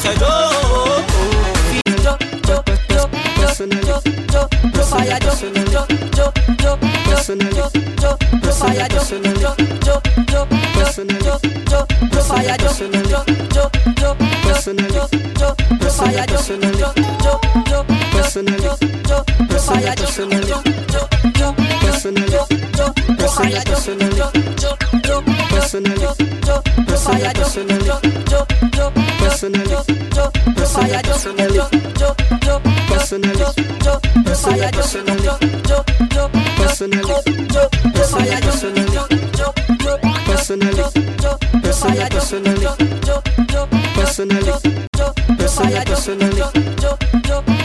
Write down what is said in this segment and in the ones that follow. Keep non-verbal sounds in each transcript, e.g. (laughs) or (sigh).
say Joe. Joe, Joe, Joe, Joe, Joe, Joe, fire Joe, Joe, Joe, Joe, Joe, Joe, Joe, fire Joe, Joe, Joe, Joe, Joe, Joe, Joe, fire Joe, Joe, Joe, Joe, Joe, Joe, Joe, fire Joe, Joe, Joe, Joe, Personally, Joe, Joe, fire personally. Joe, Joe, Personally, personally, personally, personally, personally, personally, personally, personally, personally, personally, personally, personally, personally, personally, personally, personally.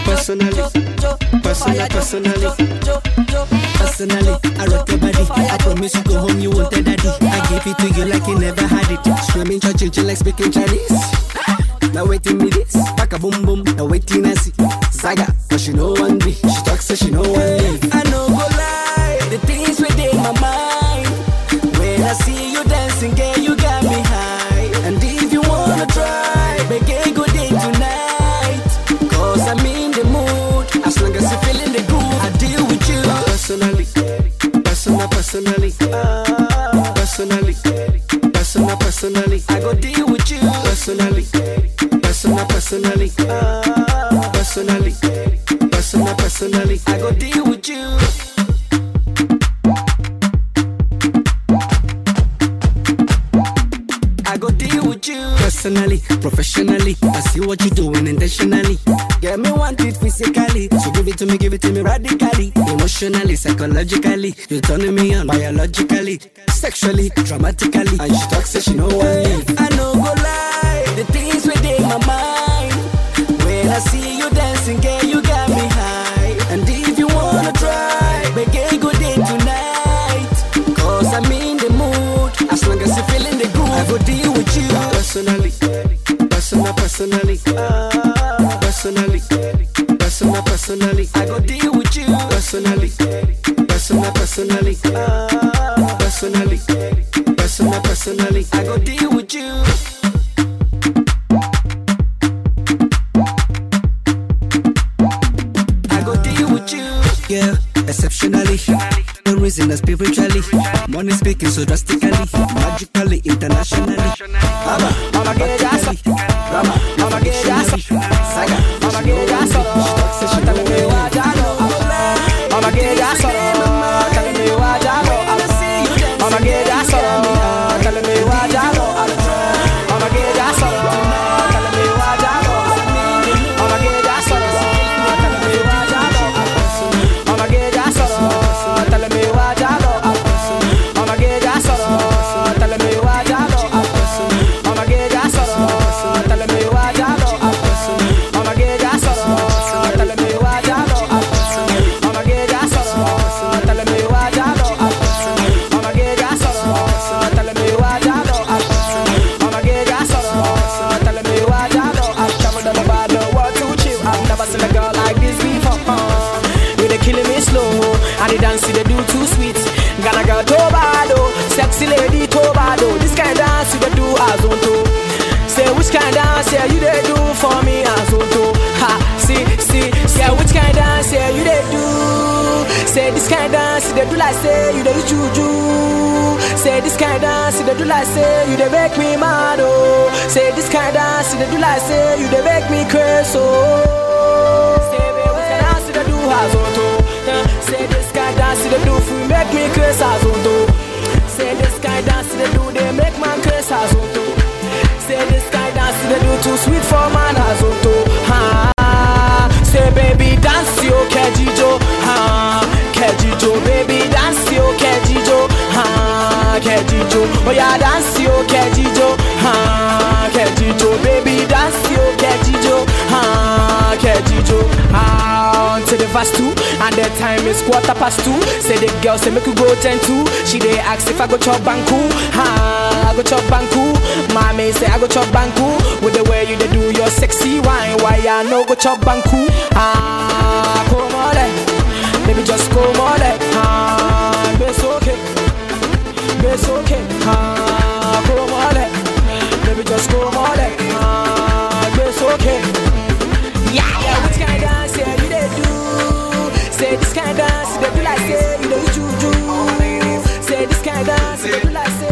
I rock your body. I promise you go home, you won't tell daddy. I give it to you like you never had it. Screaming church, chill like speaking Chinese. Now waiting me this, back a boom boom. Now waiting I see Zaga, but she know one be. She talks so she know one leave. I know personal, personally, personally, personal, personally. I go deal with you. Personally, professionally, I see what you're doing intentionally. Get me want it physically, so give it to me, give it to me radically. Emotionally, psychologically, you're turning me on biologically, sexually, dramatically. And she talks, so she know I mean. I know go lie, the things within my mind. When I see you dancing, girl, you personal, personally, personally, personal, personally, I go deal with you. personally, personal, personally, personally, personal, personally. I go deal with you. I go deal with you. Yeah, exceptionally. The reason that spiritually. Money speaking so drastically. Magically, internationally. Mama, mama, your ass up. Mama, mama, get your ass up. Do like say you use juju. Say this kind dance they do like say you they make me mad oh. Say this kind dance they do like say you they make me crazy oh. Say baby of dance they do as on. Yeah, Say this kind dance they do for make me crazy as on to. Say this kind dance they do they make man crazy as on to. Say this kind dance they do too sweet for man as on. Ha. Say baby dance yo kejijo. Oh yeah dance yo kejijo. Ha. Kejijo baby dance yo kejijo. Ha. Kejijo. Ah, to the verse two, and the time is quarter past two. Say the girl say make you go ten two. She dey ask if I go chop banku. Ha, I go chop banku. Mommy say I go chop banku. With the way you dey do your sexy wine, why I no go chop banku? Ah, come on, eh. baby just come on, ah, it's okay, it's okay, ah, come on, let. Baby, just come on, let. Ah, it's okay. Yeah, yeah, which kind of dance yeah, you they do? Say this kind of dance, they do like say you know do. Say this kind of dance, they do like say.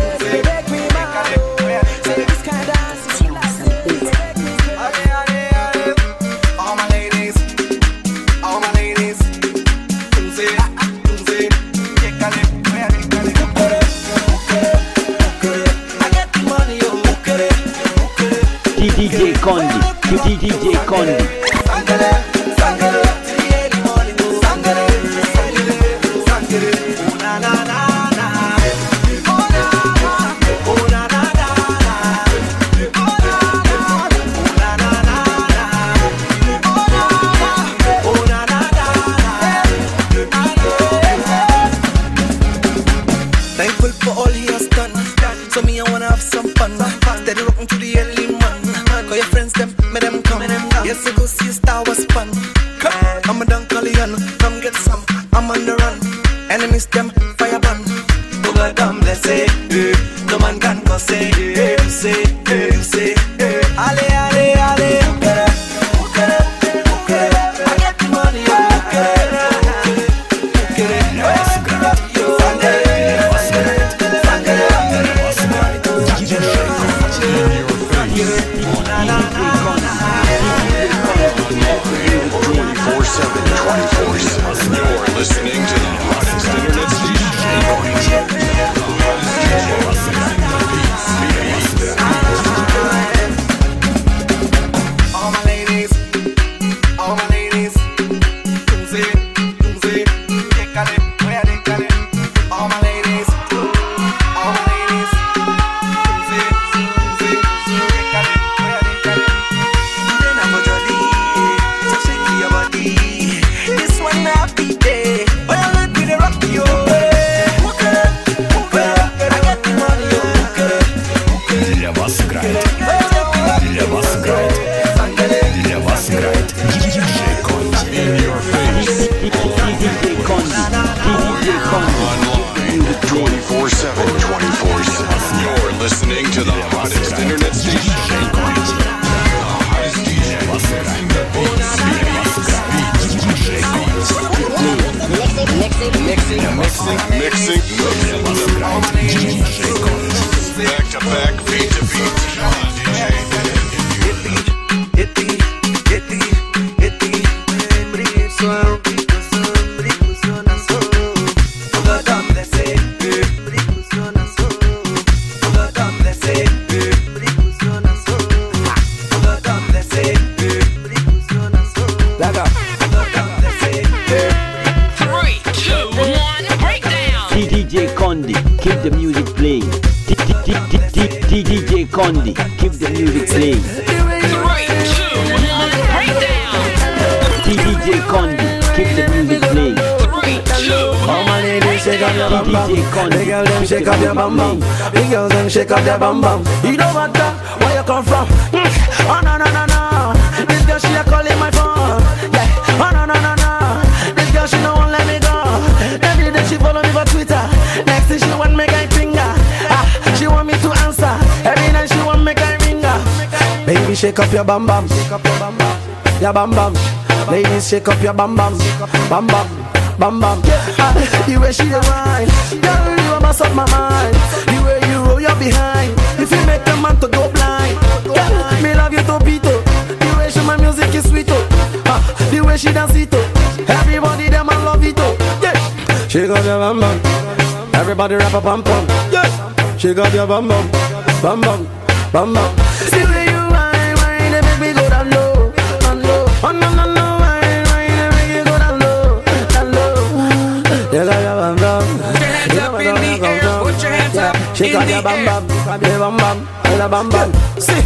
Your bum bum. Your bum bum. Ladies shake up your bum bum. Bum bum. Bam bam, ah, the way she dey whine, girl you a mess up my mind. The way you roll your behind, if you make a man to go blind, girl me love you to pito. The way she my music is sweet oh, the way she dance it oh, everybody them I love it oh. Yeah, she got your bam bam, everybody rap a pam pam. Yeah, she got your bam bam, bam bam, bam bam. She in got the your bam air. bam, your bam bam, your bam bam. See,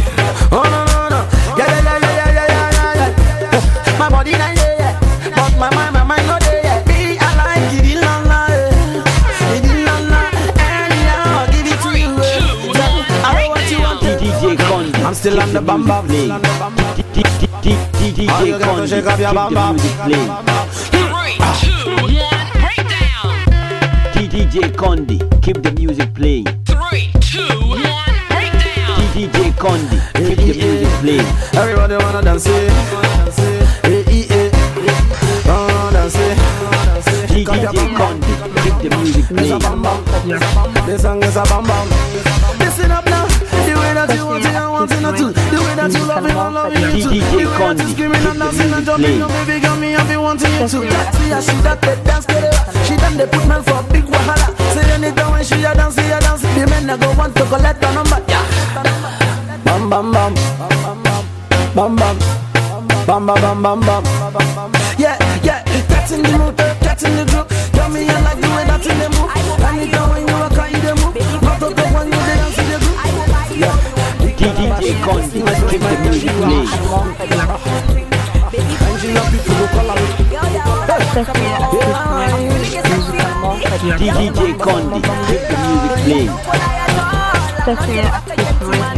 oh no no no, yeah yeah yeah yeah yeah yeah yeah yeah. My body not there yet, but my mind my mind not there yet. Me I like it in la la, it in la la, and yeah I'll give it to you. two, Yeah, I know what you want. DJ Condi, I'm still keep on the bam bam. music playing. All you DJ got to Condi, shake up your bam bam. music playing. Three, two, one. DJ Condi, keep the music playing. Condi, keep the music playing. Everybody wanna dance it. Eh, eh, eh. Wanna dance it. DJ Condi, keep the music playing. bam bam. This song is a bam bam. Listen up now. The way that you want it, I want it not to. The way that you love it, I love it too. The way that you screaming keep and the dancing and music jumping, playing. no baby girl, me have been wanting you to. See how she that they dance together. She done they put man for big wahala. Say anytime when she a dance, she a dance. The men a go want to collect the number bam bam bam bam bam bam bam bam bam yeah yeah cats in the mood cats in the group tell me you like the way that in the move I need don't you walk out the move not the you dance in the group yeah DJ Con, you must keep the music play. DJ Condi, keep the music playing.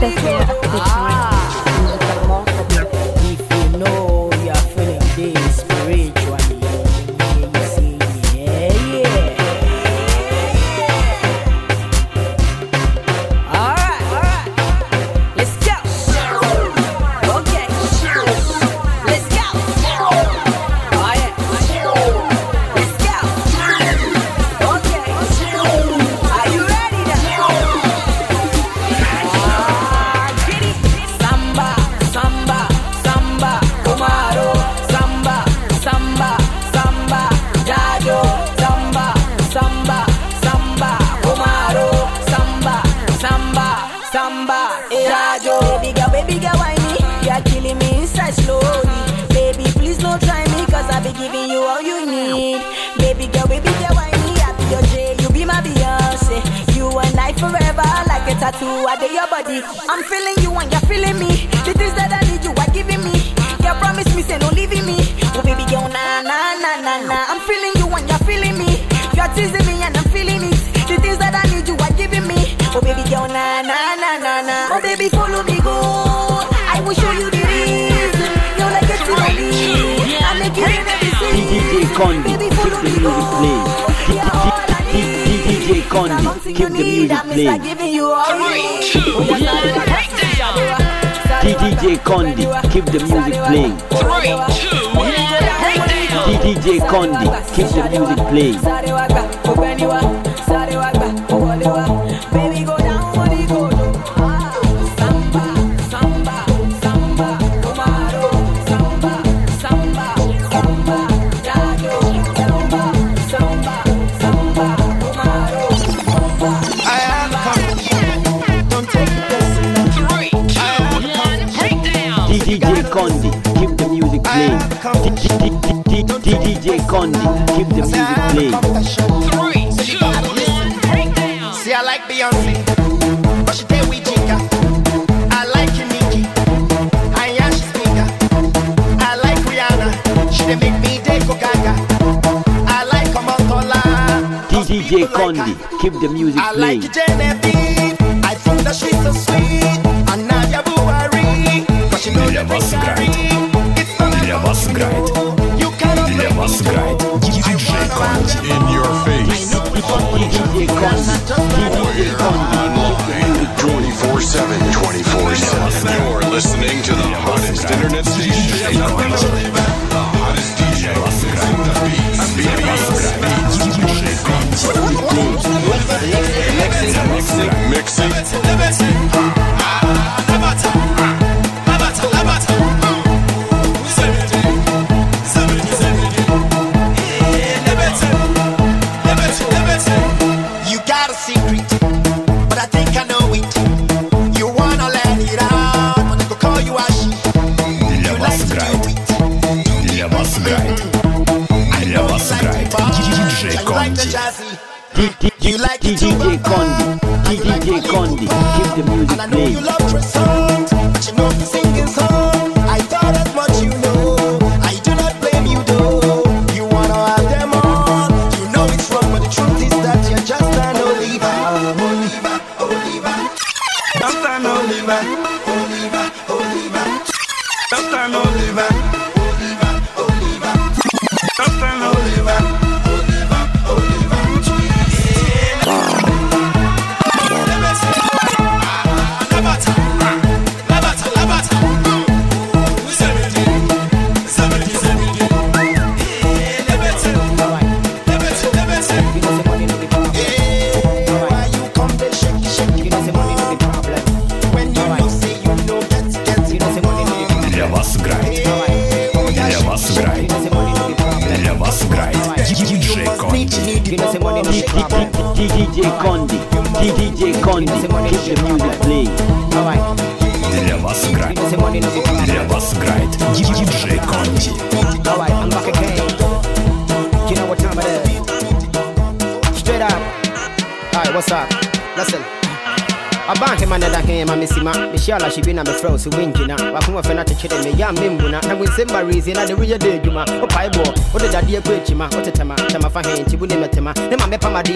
谢谢 tattoo, I did your body. I'm feeling you and you're feeling me. The things that I need you are giving me. You promise me, say no leaving me. Oh baby girl, na na na na na. I'm feeling you and you're feeling me. You're teasing me and I'm feeling it. The things that I need you are giving me. Oh baby girl, na na na na na. Oh baby, follow me go. I will show you the reason. You're like a tsunami. I make you in every scene. Baby, follow me go. DJ Condi, keep the music playing. DDJ Condi, keep the music playing. Three, two, one, breakdown. DDJ Condi, keep the music playing. Keep the music I playing. Like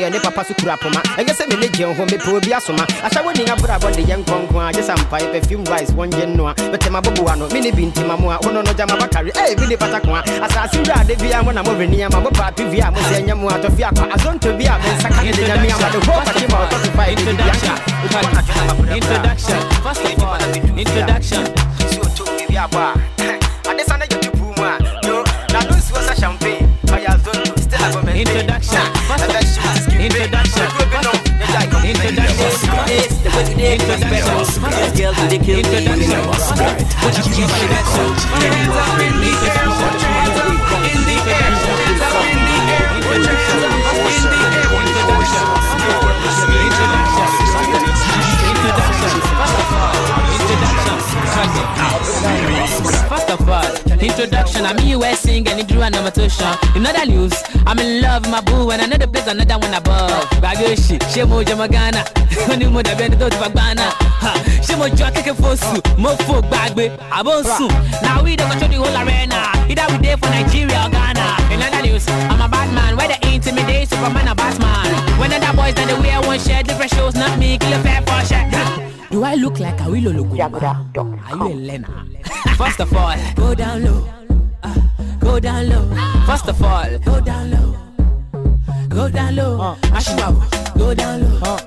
ma mepa ma de ne papa su kura poma Enye se me ne je ho me po bi asoma Asha woni nya bra bonde ye nkonkon a Just am pai perfume rice one gen no a Betema bobo ano me ne bi ntima mo a Wono no jama bakari eh bi ne pata ko a Asase bra de bia mo na mo reni ama mo pa pi bia mo se nya mo atofi akwa Azonto bia me saka ne de nya mi ama de ho pa chi ma o to fi Introduction. Introduction. First of all, introduction. Introduction. respect us. This in the air, in the air. In the air, in the air. First of all, introduction. I'm US sing and drew an amateur. In other news, I'm in love with my boo and another place, another one above. Bagoshi, Shemo Jamagana, (laughs) Honey Moda Bendo Bagana. Shemo Jotake Fosu, Mofo Bagbe, Abosu. Now we don't control the whole arena. Either we there for Nigeria or Ghana. In other news, I'm a bad man. Where they intimidate Superman or Batman. When other boys then they wear one shirt, different shows, not me, kill a fair for shirt. Do I look like a willow look? Are you a Lena? (laughs) First of all, go down low. Uh, go down low. First of all, go down low. Go down low. Uh, Ashimawo, go down low. Uh,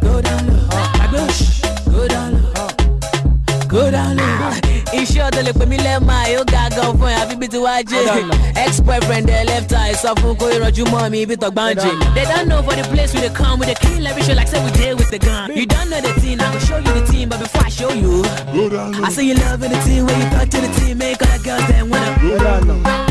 go down low. Uh, Agbosh, go down low. Go down low iṣẹ́ ọ̀tọ̀ lè pè mí lẹ́mà yóò ga gan fún ẹ̀ àfi bí ti wá jẹ́ ex boyfriend ẹ̀ left eye sọ fún kó ìrọ̀jú mọ́ mi ibi tọ̀gbọ́n jẹ́. they don't know for the place we dey come we dey key, every show like say we dey with the gun. you don't know the thing i go show you the thing but before i show you. i say you loving the thing when you talk to the thing make all the girls dem wanna.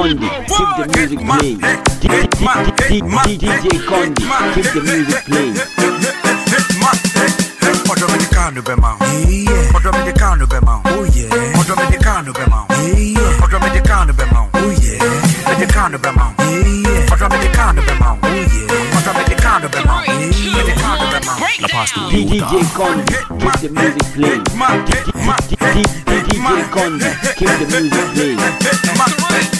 Condi, keep the music playing. DJ Condi, keep the music playing. Ọ̀dọ̀ mi ni káànù bẹ̀ máa. Ọ̀dọ̀ mi ni káànù bẹ̀ máa. Ọ̀dọ̀ mi ni káànù bẹ̀ máa. Ọ̀dọ̀ mi ni káànù bẹ̀ máa. Mi ni káànù bẹ̀ máa. Ọ̀dọ̀ mi ni káànù bẹ̀ máa. Ọ̀dọ̀ mi ni káànù bẹ̀ máa. Mi ni káànù bẹ̀ máa. DJ Condi, keep the music playing. DJ Condi, keep the music playing.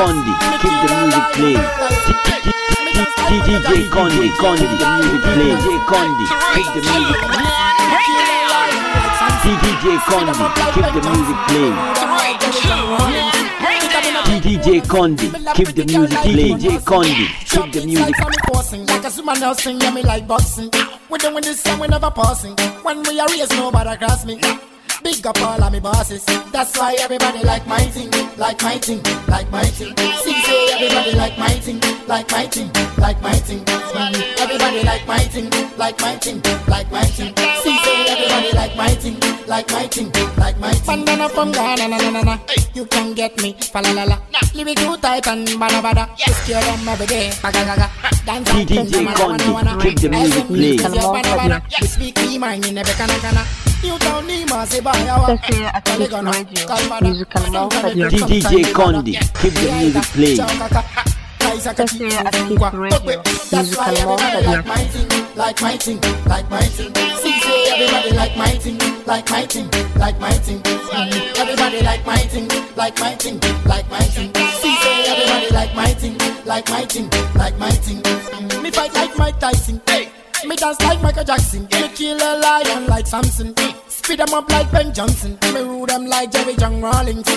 Condi, keep the music playing. DJ Condi, Condi, the music playing. DJ Condi, keep the music. DJ Condi, keep the music playing. DJ Condi, keep the music playing. DJ Condi, keep the music. Like a swimmer now yeah, me like boxing. We doing this song, we never passing. When we are race, nobody cross me. Big up all of me bosses. That's why everybody like my thing, like my thing, like my thing. See, say everybody like my thing, like my thing, like my thing. Mm, Everybody like my thing, like my thing, like my thing. See, say everybody like my thing, like my thing, like my thing. Bandana from Ghana, na na na na. You can get me, fa la la la. Lyric too tight and bada bada. Just kill them every day, gaga gaga. Dance and DJ Condi, keep the music playing. That's why everybody like my thing, like my thing, like my thing. Say everybody like my thing, like my thing, like my thing. Mm, Everybody like my thing, like my thing, like my thing. Say everybody like my thing, like my thing, like my thing. Mm, Me fight like Mike Tyson, hey. Me dance like Michael Jackson, me kill a lion like Samson. Speed them up like Ben Johnson, me rule them like Jerry John Rawlings.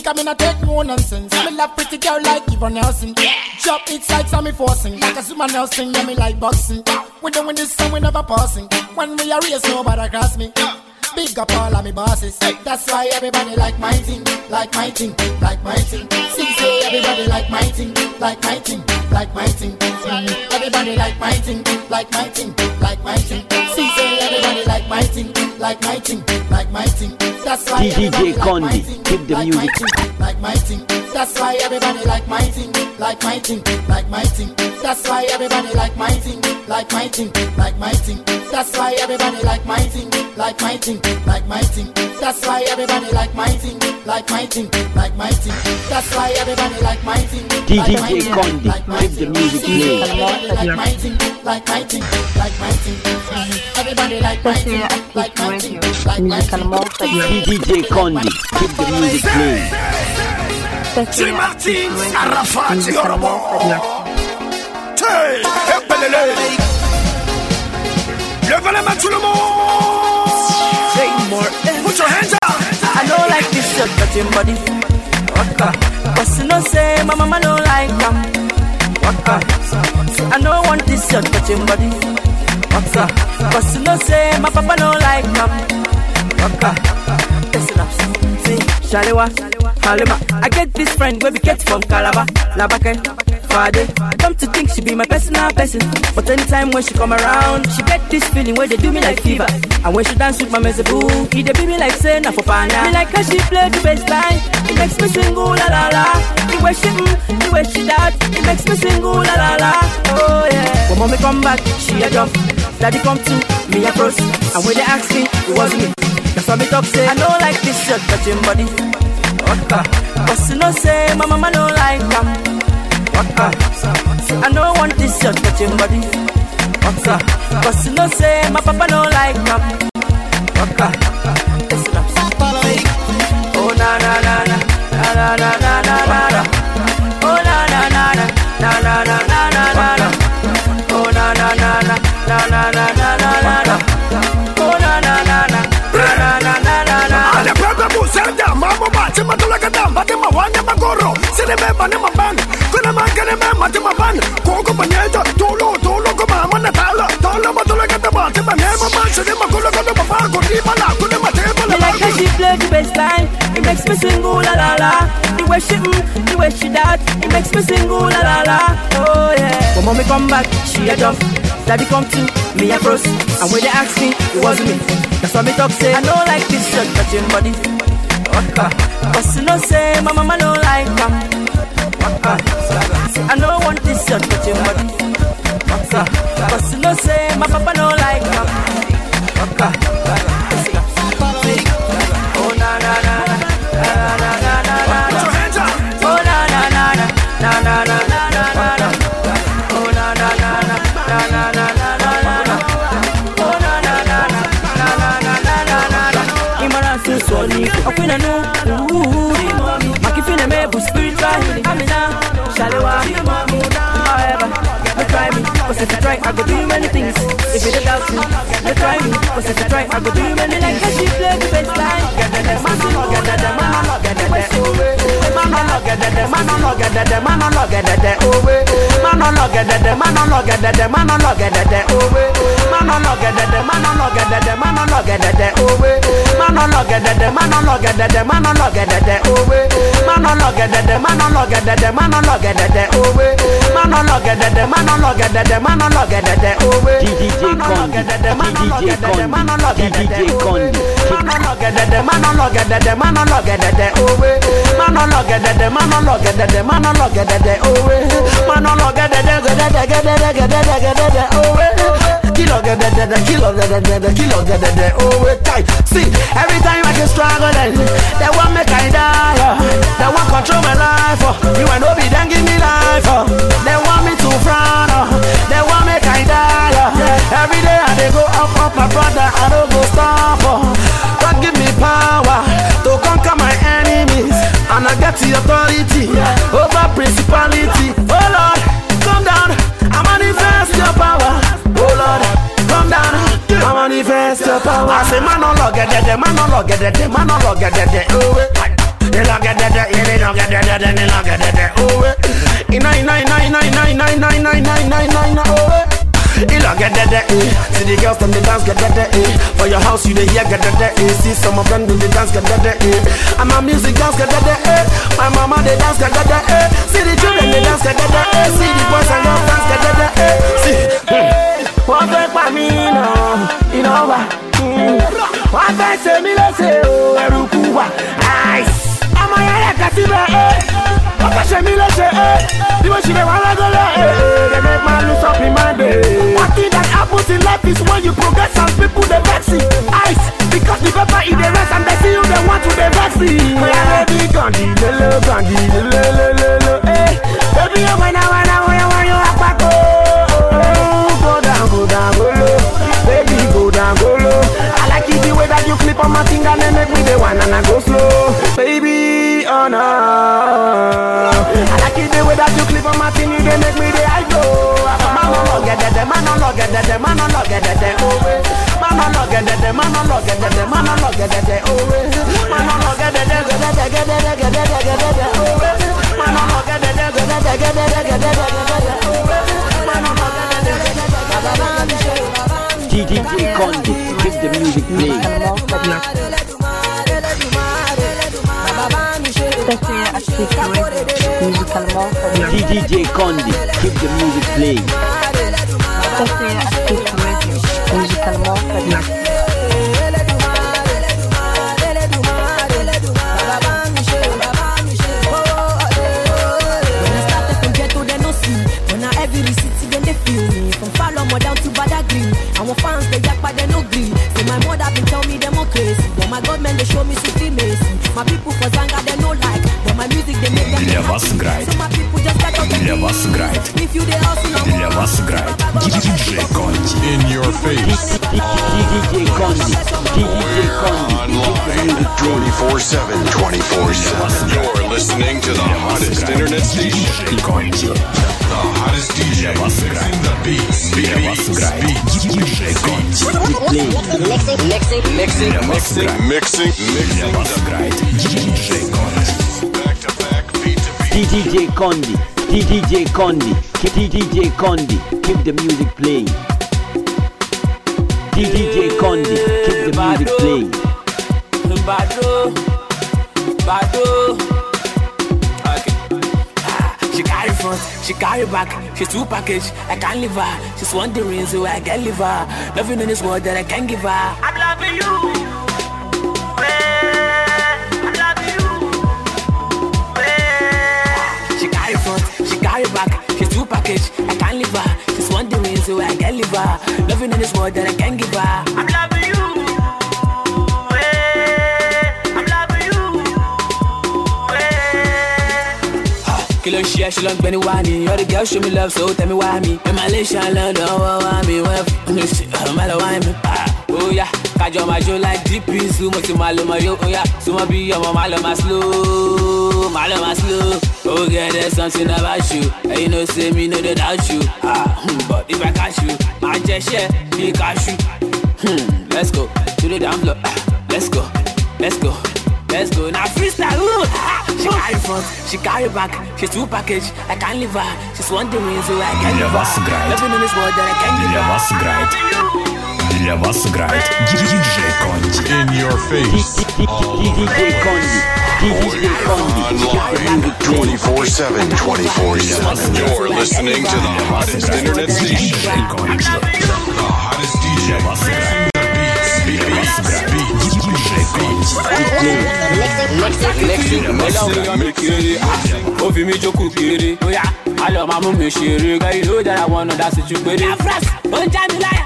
Because me not take no nonsense. Me love pretty girl like Yvonne Nelson. Drop it like Sammy forcing. Like a Superman Nelson, yeah, me like boxing. We doing this song, we never passing. When we are race, nobody cross me. Big up all of me bosses. That's why everybody like my thing, like my thing, like my thing. See, say everybody like my thing, like my thing, like my thing. Mm, Everybody like my thing, like my thing, like my thing. See, say everybody like my thing, like my thing, like my thing. That's why DJ everybody like my Condi, thing, keep the like my music. thing, like my thing. That's why everybody like my thing, like my thing, like my thing. That's why everybody like my thing, like my thing, like my thing. That's why everybody like my thing, like my thing, like my thing. That's why everybody like my thing, like my thing, like my thing. That's why everybody like my thing, like my thing, like my keep the music See, playing. Everybody like my thing, like my thing, like my thing. Everybody like my thing, like my thing, like my thing. DJ Condi, keep the music playing. Jim Martin, Arafat, Yorobo. Hey, épelele. Levez les mains tout le monde. Put your hands up. I don't like this shirt touching body. Waka. Cause you know say my mama don't like them. Waka. I don't want this shirt touching body. Waka. Cause you know say my papa don't like them. Waka. Listen up. See, Shalewa, Halima. I get this friend where we get from Calabar, Labake, Friday. Come to think she be my personal person. But anytime when she come around, she get this feeling where they do me like fever. And when she dance with my mezeboo, he they be me like say na for pana. Me like how she play the bass line. It makes me sing ooh la la la. The way she mm, the way she that, it makes me sing ooh la la la. Oh yeah. When mommy come back, she a jump. Daddy come to me a cross. And when they ask me, it was me. That's why me talk say I don't like this shirt touching body. Waka. Cause you know say my mama don't like them. Waka. I don't want this shirt touching body. Waka. Cause you know say my papa don't like them. Waka. Listen up. Oh na na na na na na na na na na. Oh na na na na na na na na na na. Oh na na na na na na na na. Mambo bati matula kadam, bati mawanya magoro, sine me bane maban, kuna mangane me mati maban, koko banyeja, tolo tolo kuma mana tala, tala matula kadam, bati bane maban, sine magulo kada baba, kuni bala, kuni mate Me like how she play the bass line. It makes me sing ooh la la la. The way she mm, the way she that, it makes me sing ooh la la la. Oh yeah. When mommy come back, she a jump. Daddy come to me a bros. And when they ask me, it wasn't me. That's why me talk say I don't like this shirt touching body. Cause you know say my mama don't like them. I don't want this shirt touching body. Cause you know say my papa don't like them. Soli, akwina no. Makifine me bu spiritual. Amina, shalewa. However, no try me, cause if you try, I go do you many things. If you don't doubt me, no try me, cause if you try, I go do you many like how she play the bass line. Massive, mama, mama, mama, man on logedede, man on logedede, oh we manọlọgẹdẹdẹ manọlọgẹdẹdẹ manọlọgẹdẹdẹ owe manọlọgẹdẹdẹ manọlọgẹdẹdẹ manọlọgẹdẹdẹ owe manọlọgẹdẹdẹ manọlọgẹdẹdẹ manọlọgẹdẹdẹ owe manọlọgẹdẹdẹ manọlọgẹdẹdẹ manọlọgẹdẹdẹ owe manọlọgẹdẹdẹ manọlọgẹdẹdẹ manọlọgẹdẹdẹ owe manọlọgẹdẹdẹ manọlọgẹdẹdẹ manọlọgẹdẹdẹ owe manọlọgẹdẹdẹ manọlọgẹdẹdẹ manọlọgẹdẹdẹ owe manọlọgẹdẹdẹ manọlọgẹdẹdẹ manọlọgẹdẹdẹ owe manọlọgẹdẹ gẹdẹdẹ máa ń lọ gẹdẹdẹ máa ń lọ gẹdẹdẹ òwe máa ń lọ gẹdẹdẹ gẹdẹdẹ gẹdẹdẹ gẹdẹdẹ gẹdẹdẹ òwe kilo gẹdẹdẹdẹ kilo gẹdẹdẹdẹ kilo gẹdẹdẹ òwe tai see every time i dey struggle they dem wan make i die they want control my life oh. you and obi then give me life oh. They want me to frown oh. they want wan make i die every day i dey go up up my brother i no go stop oh. Get authority over principality. Oh Lord, come down, I manifest your power. Oh Lord, come down, I manifest your power. I say man on log man log it, man on log it, oh we. You log you log it, you log oh we. Ina ina ina ina ina ina ina ina ina ina ina ina oh we. Ila get that eh. See the girls them the dance get that eh. For your house you the hear get that eh. See some of them do the dance get that eh. And my music dance get that eh. My mama they dance get that eh. See the children they dance get that eh. See the boys and girls dance get that eh. See. Wọ́n fẹ́ pa mí iná wà. Mm. Wọ́n fẹ́ ṣe mí léṣe o, ẹrù kú. Nice. Ọmọ yẹn yẹ kẹ́sí bẹ́ẹ̀ ẹ́. Wọ́n fẹ́ ṣe mí léṣe ẹ́. Bí mo ṣe lè wá lọ́gọ́lọ́ ẹ́. They make man lose up in my day. One thing that happens in life is when you progress and people they vex it. Ice, because the paper in the rest and they see you they want to they vex it. Oya baby, gandhi, lele, gandhi, lele, lele, lele, eh. Baby, you wanna, wanna, wanna, wanna, apako. Go down, go down, go low. Baby, go down, go low. I like it the way that you clip on my finger and make me the one and I go slow. Baby, no, no. I like it the way that you clip on my thing, you they make me the I go. Man no log at that, man no log at that, man no log at that, always. Man no log at that, man no log at that, man no log at that, always. Man no log get that, get that, get that, get that, get that, always. Man no log get that, get that, get that, get that, get that, get that, get keep the music playing. chercher à musicalement. DJ Condi, keep the music playing. Chercher musicalement. my government they show me supremacy. My people for Zanga Для вас играет. Для вас играет. Для вас играет. Диджей Конди. In your face. Диджей Конди. Диджей Конди. 24-7. 24-7. You're listening to the hottest internet station. Диджей Конди. The hottest DJ. Для вас играет. The beats. Для вас играет. Диджей Конди. Mixing. Mixing. Mixing. Mixing. Mixing. Для вас играет. Диджей Конди. DJ Condi, DJ Condi, DJ Condi, keep the music playing. DJ Condi, keep the music playing. Bado, Bado. Okay. Ah, She carry front, she carry back, she's two package. I can't leave her. She's wondering so I can leave her. Nothing in this world that I can give her. I'm loving you. package. I can't leave her. Ah. She's one the reason why I can't leave her. Ah. Loving in this world that I can't give her. I'm loving you. kí ló ń ṣe ẹṣin lọ́gbẹ́ni wá ni all the girls show me love so tell me why me. ẹ máa lè ṣàn lọ́dọ̀ ọwọ́ wá mi wẹ́ẹ̀fù. ọmọ ìṣe ọmọ ìlọ wá mi. ó yá kájọ máa ṣó like dp su mo ti máa lọ mọ yó oya súnmọ́ bí ọmọ máa lọ máa slow máa lọ máa slow oh yeah there's something about you and you know say me no dey doubt you ah hmm, but if i catch you máa jẹ ṣẹ́ mi káṣu hmm, let's go to the down floor ah, let's go let's go. Let's go now freestyle. Ooh. Ah, she carry front, she carry back, she's two package. I can't leave her. She's one day so I can't leave her. Loving in this world that I can't leave her вас играет. Для вас играет диджей Конди. In your face. DJ Condi. DJ Condi. Online 24 7. 24 7. You're listening to the hottest internet station. The hottest DJ. Для вас играет диджей Конди. ó fi mí jókòó kéré. bóyá a lọ máa mú mi ṣeré gẹ́gẹ́ ló dára wọn náà dá sí ju péré. afras ó ń já mi láyà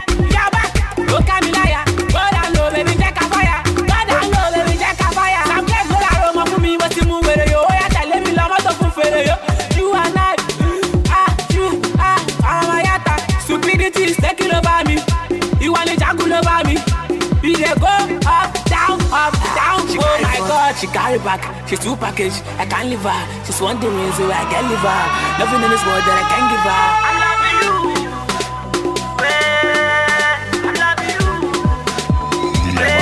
she carry back. She's two package. I can't leave her. She's one thing, so I can't leave her. Nothing in this world that I can't give her.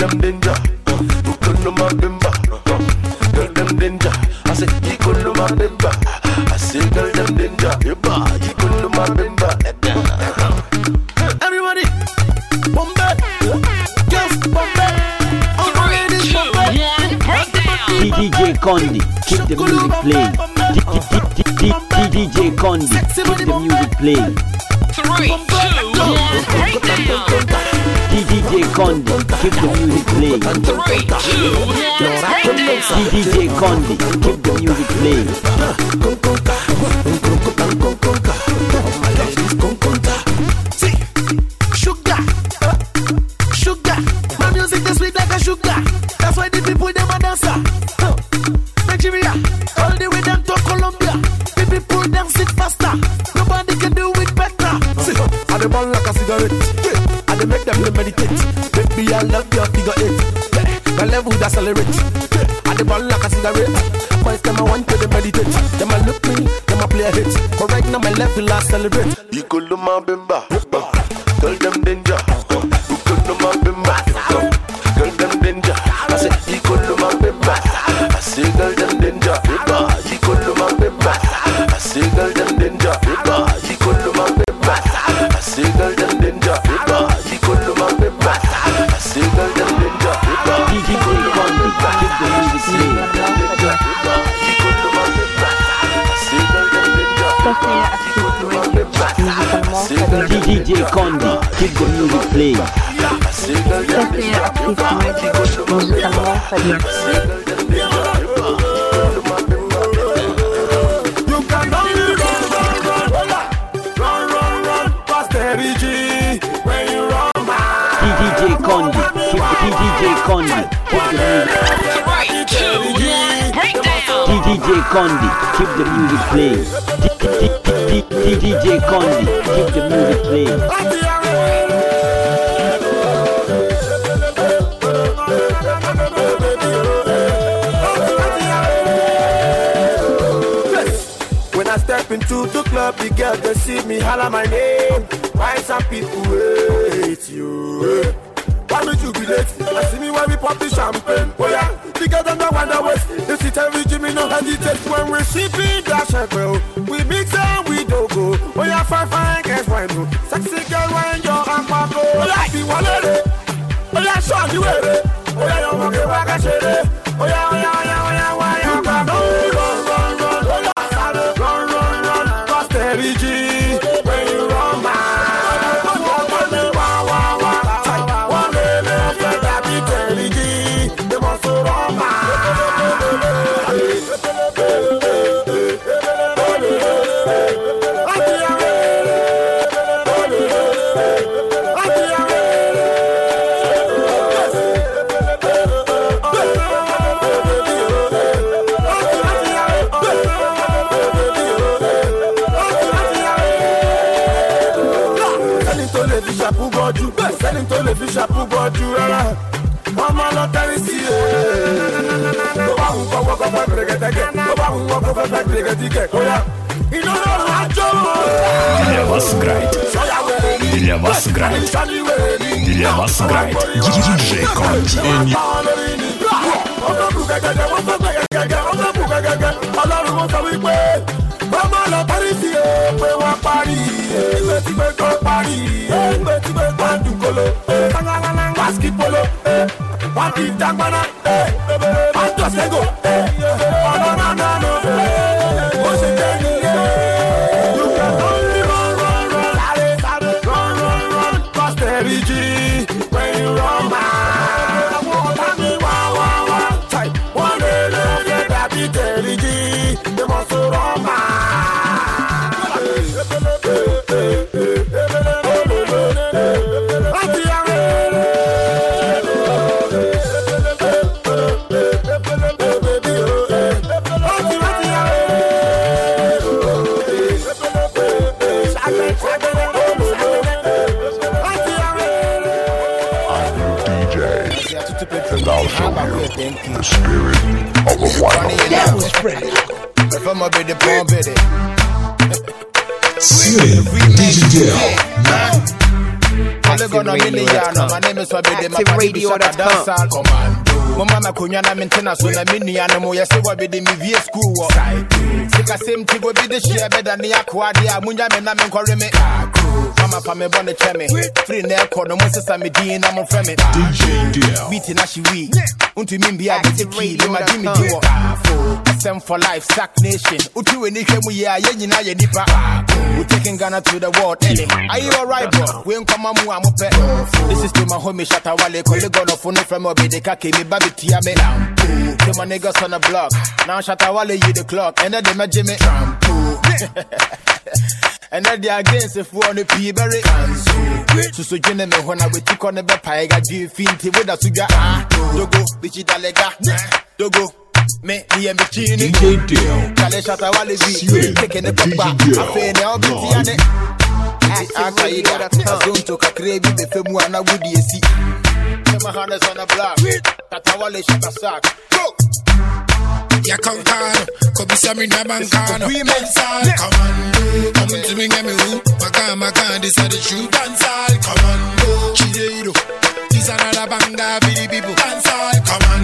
them danger. Kundu mabimba, tell them danger. I say, "Yi kundu mabimba." I say, tell them danger. Yeba, yi kundu mabimba. Everybody, bombe, girls, bombe, all the ladies, bombe. DJ Condi. Keep the music playing. DJ Condi. Keep the music playing. Three, two, one, breakdown. DJ Condi. Keep the music playing. Three, two. DJ Condi. Keep the music playing. That I the burn like a cigarette. Boys them I want to meditate. Them I look me, them I play a hit. But right now my level I celebrate. You could do my bimba. DJ Condi. DJ Condi. DJ Condi. Keep the music playing. DJ Condi. Keep the music playing. Step into the club, the girl they see me holler my name. Why some people hate you? Why don't you be late? I see me when we pop the champagne. Oh yeah, the girl don't wonder west. They sit every Jimmy no hesitate when we sipping that champagne. Oh, we mix and we don't go. Oh yeah, fine fine girls wine no. Sexy girl wine your aqua go. Oh yeah, be one lady. Oh yeah, show you it. Oh yeah, you want to walk a shit. Oh yeah, oh yeah, oh yeah, fi ṣàpúpọ̀ jù rárá wọ́n máa lọ tẹ́rí sí i. tó bá wù kọ́ wọ́kọ́ fẹ́ pèrèkẹ́tẹ́kẹ́ tó bá wù wọ́kọ́ fẹ́ fẹ́ pèrèkẹ́tìkẹ́ kó yá. iná lọ́rùn àjọ mọ́. Для вас играет. Для вас играет. Для вас играет. Диджей Конди. ọlọ́run mo sọ wípé wọ́n máa lọ parí sí i pé wọ́n parí ìgbé tí pé kọ́ parí ìgbé tí pé kọ́ dùkọ́lọ́ Wáṣíkì polo wọ́n ti dàgbọ́nà wọ́n tọ́ sẹ́gò you the spirit of a wild If I'm a bit the bomb, bit Slim DJ. My name is Wabede, my radio dancehall commando. Mama makonya na mentena so na me nua no mo yɛsɛ wabede me vie school wɔ sika sɛm ti go bi de hyɛ bɛda ne akoa de a munya me na menkɔre me mama fa me bɔ ne kyɛ me firi na ɛkɔ no mo sesa me na mofrɛ me beat na hye wii wontumi mbia de te kii ne magye me di wɔ asɛm for life sack nation. Wotu w'ani hwɛ mu yie a yɛn nyinaa yɛ we taking Ghana to the world eh. are you alright bro? We nkɔma mu a mopɛ this is to my homie Shatta Wale kɔle gɔdɔfo no frɛ me ɔbɛde ka ke me ba betia me to my niggas on the block. Now Shatta Wale you the clock. Ɛnɛ de mɛgye me ɛnɛ de agensefoɔ no pii bɛre susu dwene me ho na weti kɔ ne bɛpae gadwe fi nti woda so dwa ah, dogo bikyi dalega dogo me niye me chini DJ Dale. kale shatta wale bi teke ne papa afe ne obiti ane aka ida azonto kakre bi be femu ana wudi esi Kema hands on the block. Tata wale shata sack go Ya kankano, kobisa mi na bankano Dancehall, come on Come to me, get me who Maka, maka, this are the true Dancehall, come on Chideiro This another banger for the people. Dancehall, come on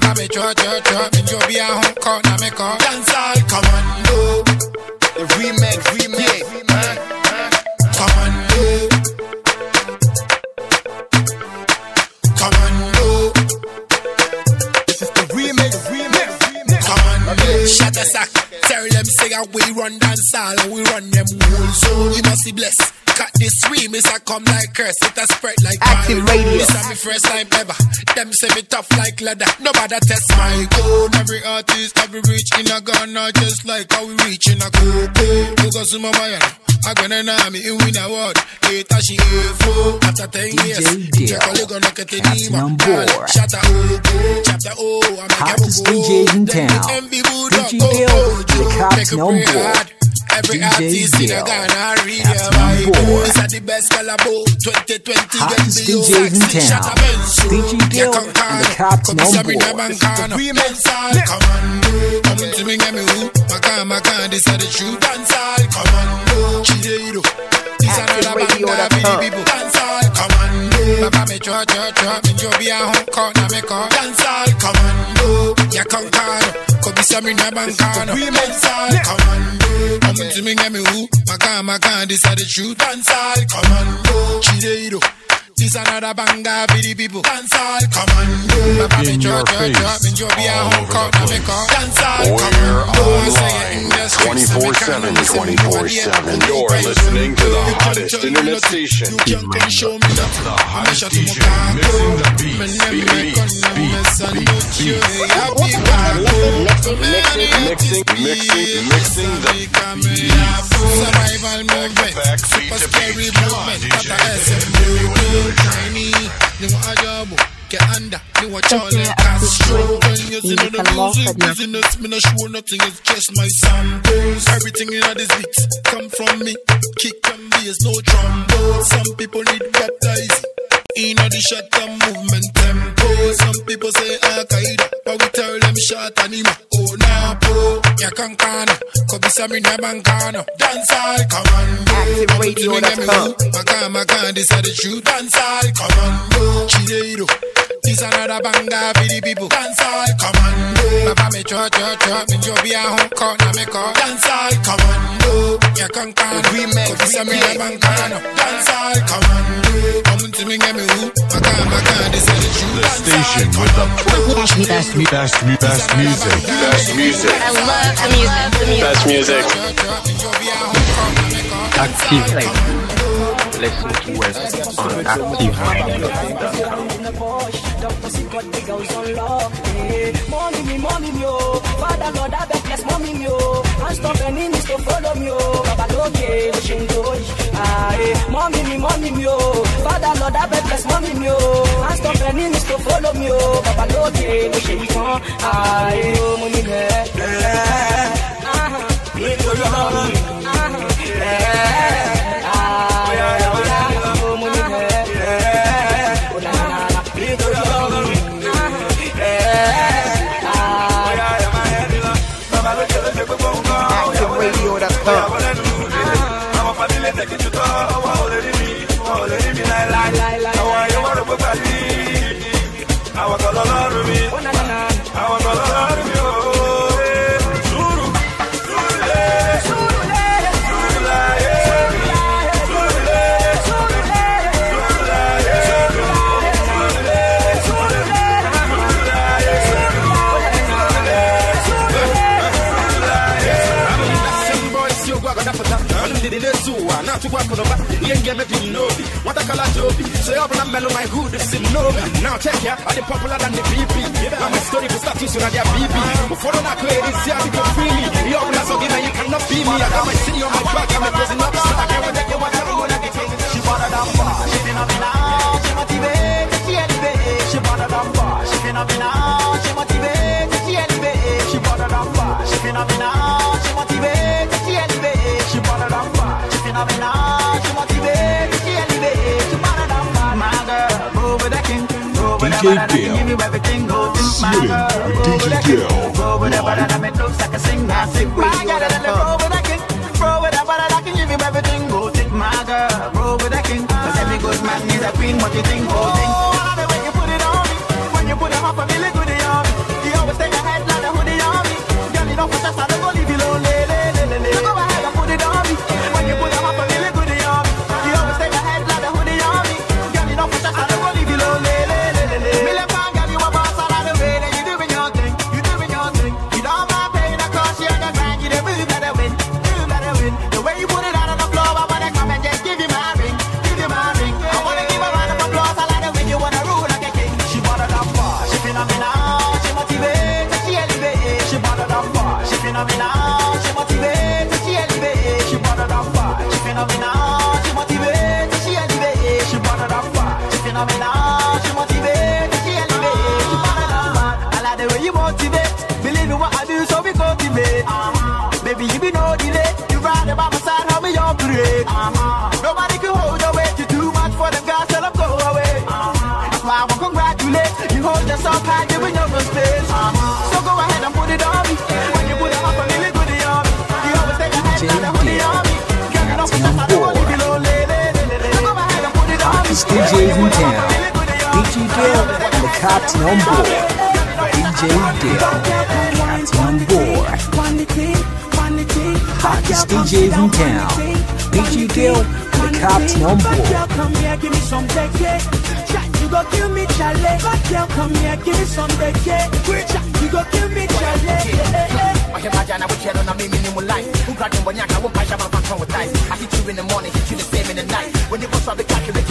Baba me cho, cho, cho Me jo be a home court, na me call Dancehall, come on The remix, remix Come on shut the sack. Tell them say how we run dance all and we run them whole. So you must be blessed. Cut this remix, I come like curse. It a spread like Active radio. This is my first time ever. Them say me tough like leather. Nobody test my code. Every artist, every reach in a Ghana, just like how we reach in a coco. Focus on my mind. I gonna know me in win award. Eight ashi A4 after ten years. DJ gonna get a name. Shut up, chapter O. I'm a DJs in town. DJ Dale, the captain on board. Every DJ artist in a Ghana read captain on board. Are the best collabo 2020 Hottest DJs in town. DJ Dale and the captain on board. Come on, come to me, get me who? Maka, maka, this are the true dancehall. Come on, Chideiro. This another band of the people. Dancehall, come on. Baba me cho cho cho, me jo be a home court na me call. Dancehall, come on. Ya kankano, kobi sa mi na bankano. Dancehall, come on. Come to me, get me who? Maka, maka, this are the true dancehall. Come on, Chideiro. This another banger for the people. Dancehall, come on. Baba me In cho your face. cho, me jo be a home court na me call. Dancehall, come on. Say it in online the streets, so me 24 can't 7, listen to 24 the 7. You're listening to the hottest internet station. show me. The hottest DJ mixing the. Beat, beat, beat, beat, Mixing, mixing, mixing the Survival movement, super scary movement. Tata SM movement, tiny. Ni wa ajabu, get under. Ni wa Charlie Castro. When you see the music business, me no show nothing. It's just my samples. Everything in this beat come from me. Kick and bass, no trombone. Some people need baptizing. in the shot and movement tempo. Some people say Al Qaeda, but we tell them shot anima. Oh Napo, Yakankana, Kobisa Mina Bankano, dance all commando. ActiveRadio.com. Maka Maka, this are the truth. Dance all commando. Chideiro. This another banger for the people. Dance all commando. Baba me cho cho cho, me jo be a home corner me call. Dance all commando. Yakankana, Kobisa Mina Bankano, dance all commando. Come to me, get me who? Maka Maka, this are the truth. The station with the best, best, best, best music. Best music. I love the music. The music. Best music. Active Radio. Listen to us on ActiveRadio.com. Mommy me, mommy me. Father Lord, I beg bless mommy me. And stop enemies to follow me, oh. Baba loke, shingo, ah, eh. Mommy me, mommy me, oh. Father Lord, I beg bless mommy me, oh. And stop enemies to follow me, oh. Baba loke, shingo, ah, eh. Oh, money, eh, eh. Ah, nítorí ọlọ́run. Now check ya, they popular than the VP? Now my story to soon at their BP. Before knock ladies, see how they go freely. The open so give me, you cannot be me. I got my city on my back, I'm a prison up. I can't wait to get what I'm gonna get. She bought a damn bar, she phenomenal, she my girl, roll with the king, 'cause every good man needs a queen, what you think, go think. Oh, I love it when you put it on me, when you put it up, I feel it good on me. Captain on board. DJ Dale, Captain on board. Hottest DJs in town. DJ and the Captain on board. Come here, give me some. You go kill me, Charlie. Girl, come here, give me some decay. You go kill me. Oye, vaya, now we care on a minimum life. Who got them when can, who buy from with dice. I hit you in the morning, hit you the same in the night. When you bust out the calculate,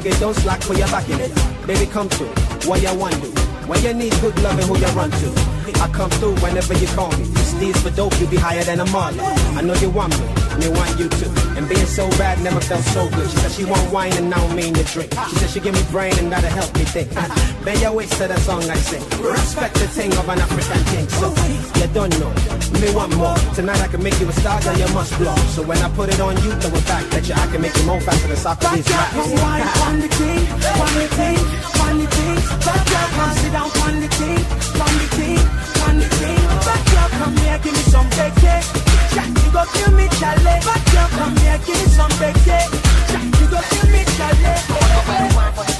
Don't slack for your back in it. Baby, come through. What you want to? When you need good loving, who you run to? I come through whenever you call me. Steez for dope, you be higher than a Marley. I know you want me, you want you too. And being so bad never felt so good. She said she want wine and I don't mean to drink. She said she give me brain and that'll help me think. Bend your waist to that song I sing. Respect the thing of an African king. So you don't know. Me want more. Tonight I can make you a star, then you must blow. So when I put it on you, throw it back. Bet you I can make you more faster than Socrates. Back up, come wine, on the thing, on the thing, on the thing. Back up, come sit down, on the thing, on the thing, on the thing. Back up, come here, give me some. Yeah, you go kill me, chale. Back up, come here, give me some. Yeah, you go kill me, chale.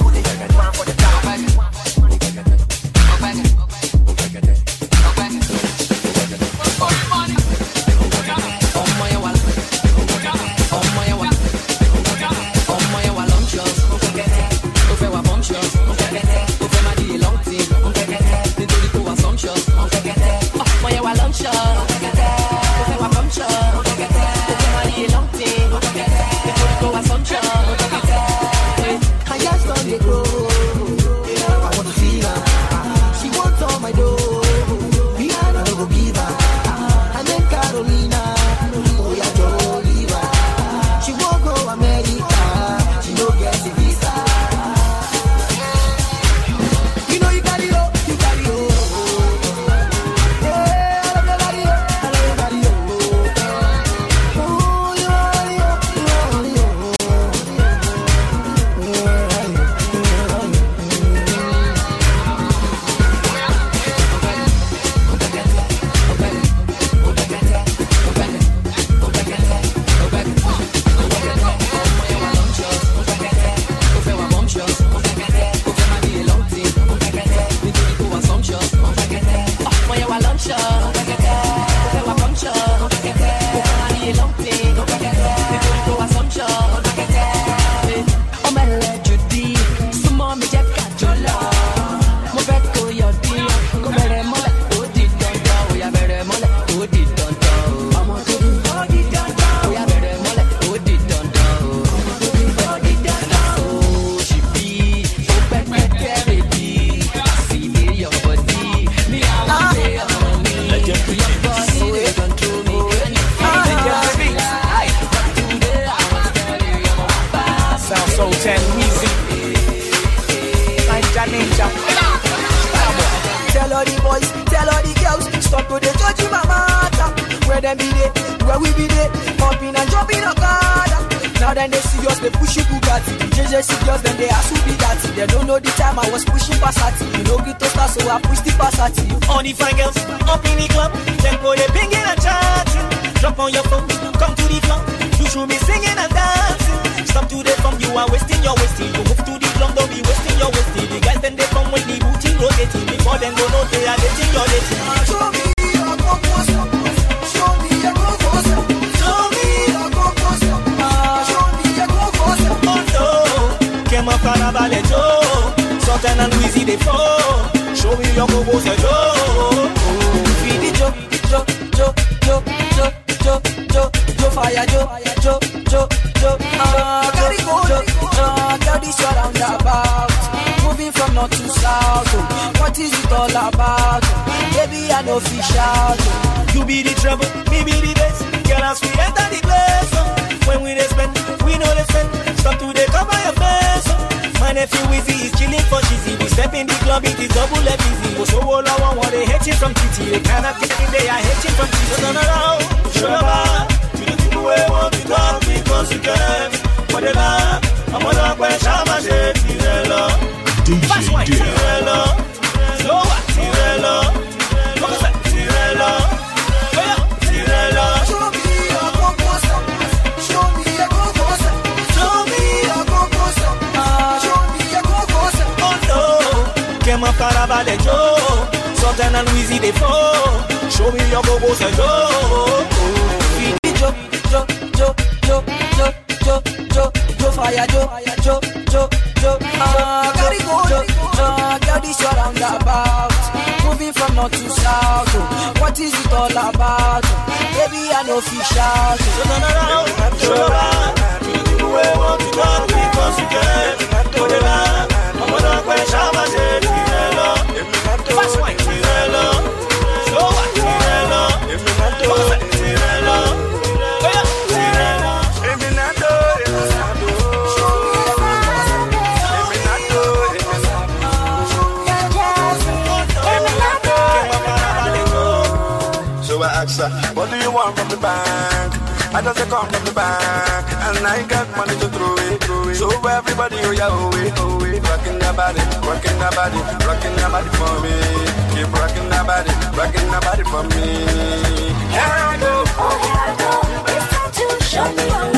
bullet busy. Kò sówó lọ́wọ́ wọn dey hating from titi. They cannot get it, they are hating from titi. Sọ̀nàmọ́ra o, ṣọlọ́ba, to the people wey wan be God be consequence. Mọ̀dẹ́lá, ọmọlọpẹ́ ṣáàmà ṣe tìrẹ lọ. DJ Dare. Tìrẹ lọ, lówà tìrẹ. Kema farabalẹ̀ jó. Sultan and fall. Show me your go-go say jó. Fidi jo, jo, jo, jo, jo, jo, jo, jo, fire jo, jo, jo, jo, ah, carry go, jo, ah, girl, this your roundabout. Moving from north to south. Oh. What is it all about? Oh. Baby, I know fish out. Oh. So turn around, around. You want to talk because you can. Turn around. I'm gonna quench out what? Do you want from the bank? I just come from the bank, and I got money to throw it, throw it. So everybody, oh yeah, oh it, oh it, rocking that body, rocking that body, rocking that body for me. Keep rocking that body, rocking that body for me. Here I go. It's time to show me your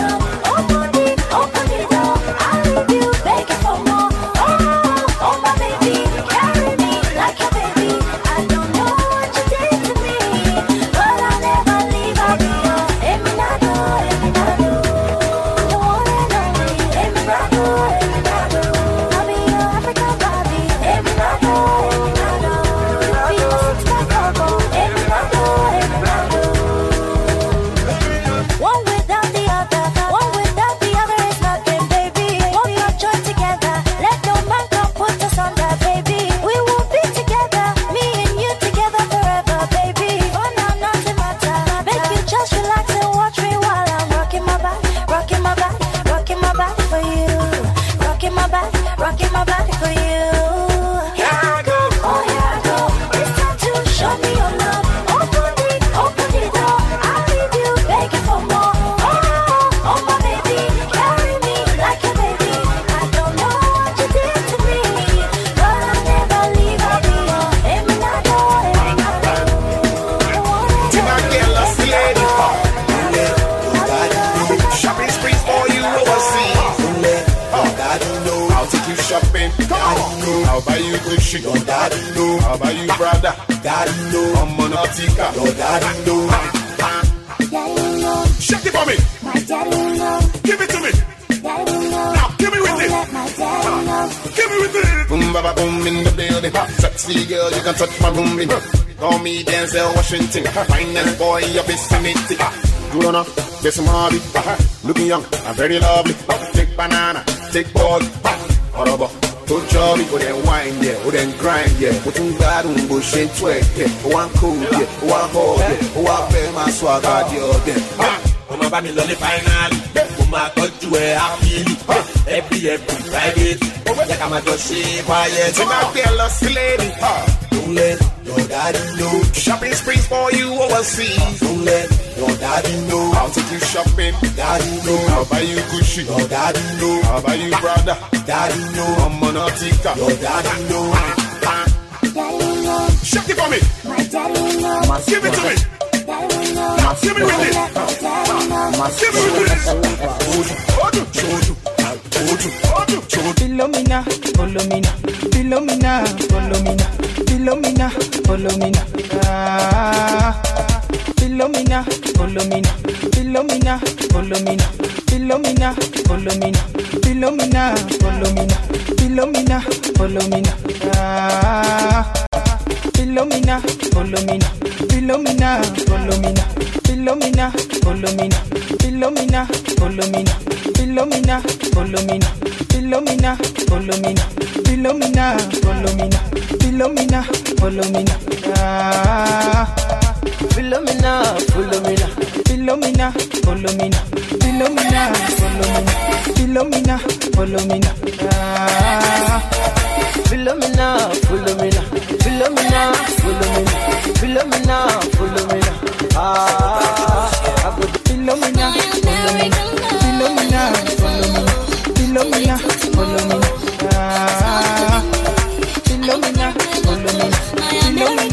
you Gucci. Your daddy know. I'll buy you Prada. Daddy know. I'm on Nautica. Your daddy know. Daddy know. Shake it for me. My daddy know. Give it to me. Daddy know. Now, give me with Don't it. let my daddy know. Give me with it. Boom, ba, ba, boom in the building. Sexy girl, you can touch my boom. in. Call me Denzel Washington. Finest boy in your vicinity. Good enough, get some hobby. Looking young and very lovely. Take banana, take ball. Horrible. Tó jọ mi kò dẹ̀ wine yẹ ó dẹ̀ grind yẹ mo tún gbádùn bó ṣe ń tú ẹ̀ yẹ ó wá ń kó yẹ ó wá ń hó yẹ ó wá fẹ́ máa sọ àgàdì ọ̀dẹ̀. ó máa bá mi lọ ní fáínálì mo máa tọ́jú ẹ ápìlì every private jẹ́ ká máa jọ ṣe quiet. tí máa gbé ẹ lọ. Don't let your daddy know. Shopping sprees for you oh, overseas. Don't let your daddy know. I'll take you shopping. Daddy know. I'll buy you Gucci. Your daddy know. I'll buy you Prada. Daddy know. I'm on Nautica. Your daddy know. Daddy know. Shake it for me. My daddy know. Give it to me. Daddy know. Now, give me with it. Give me with you, hold you, hold you. Philomena, Philomena, Philomena, Philomena, Philomena, Philomena. Ah. Filomina, Colomina, Filomina, Colomina, Filomina, Colomina, Filomina, Colomina, Filomina, Colomina. Filomina, Colomina, Filomina, Colomina, Filomina, Colomina, Filomina, Colomina, Filomina, Colomina, Filomina, Colomina, Filomina, Colomina, Filomina, Colomina. Philomena. Ah. Philomena, Philomena, Philomena, Philomena, Philomena, Philomena, Philomena, Philomena. Ah. Philomena, Philomena, Philomena, Philomena, Philomena. Ah, I go to Philomena, Philomena, Philomena, Philomena, Philomena. Ah, Philomena, Philomena, Philomena, Philomena,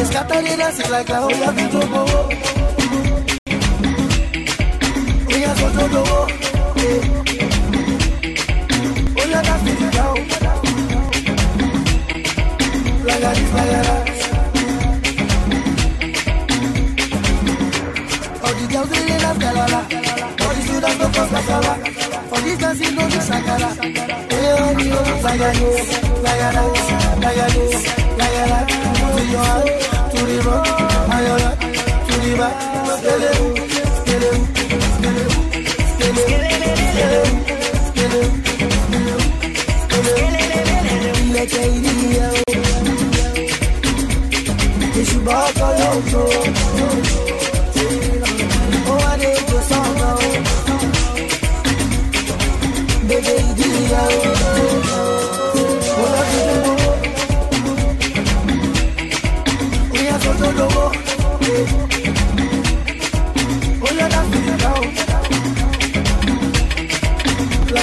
They scatter the dancing like a Oya Jojo. Oya Jojo. Oya dance it down. Like a this, like a that. All the girls they dance galala. All the students go for kasala. All the dancing no be sakala. Oya Jojo, like a this, like a that, like a this ayala, to your to the to the o, bèbè.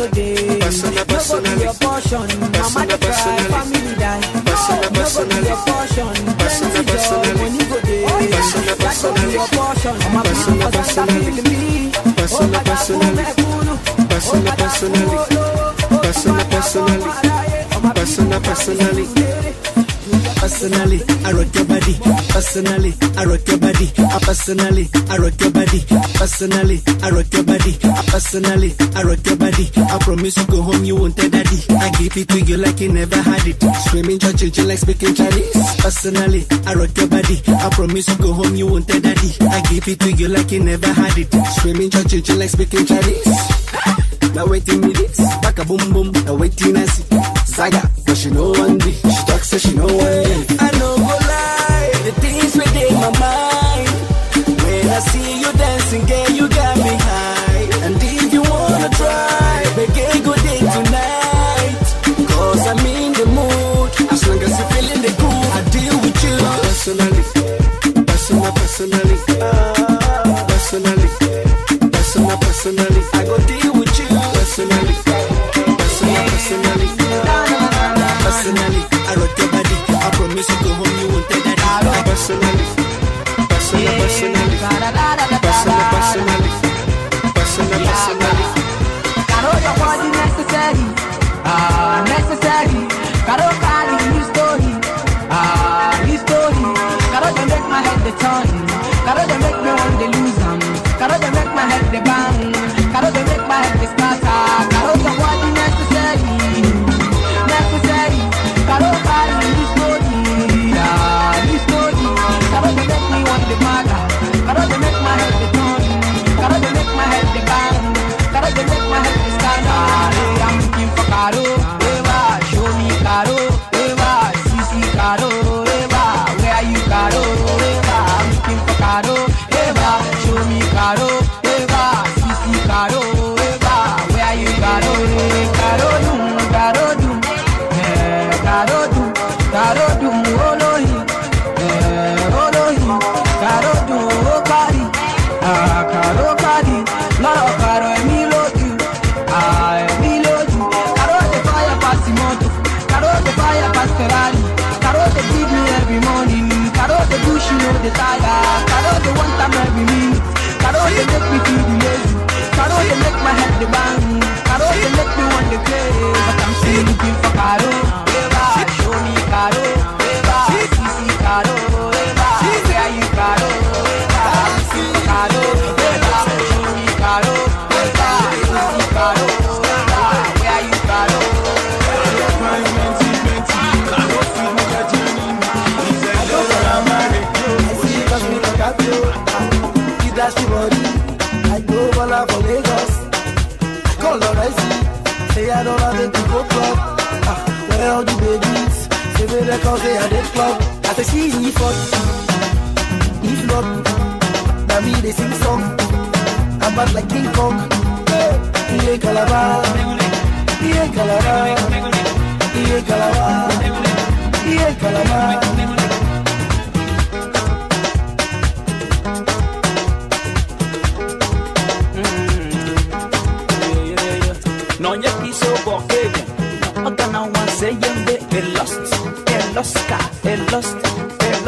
no dey. No go be your portion. Mama dey cry, family die. No go be your portion. Plenty job, money go dey. That go be your portion. Mama be I feel me. Oh, my God, oh, my kulu. Oh, oh my personally, personal, personally. Personally, I rock your body. Personally, I rock your body. Personally, I rock your body. Personally, I rock your body. Personally, I rock your body. I promise you go home, you won't tell daddy. I give it to you like you never had it. Screaming church, like speaking Chinese. Personally, I rock your body. I promise you go home, you won't tell daddy. I give it to you like you never had it. Screaming church, like speaking Chinese. (laughs) Now waiting me this, back a boom boom. Now waiting I see Zaga, but she know one day. She talk say she know one day. I no go lie, the things within my mind. When I see you dancing, girl, you got me high. And if you wanna try, make a good day tonight. Cause I'm in the mood. As long as you're feeling the groove, I deal with you. Personally, personal, personally, personally, say see me for If not, now me they sing song. I'm bad like King Kong. He ain't Calabar. He ain't Calabar. He ain't Calabar. He ain't Calabar. No nye piso bokege Ogana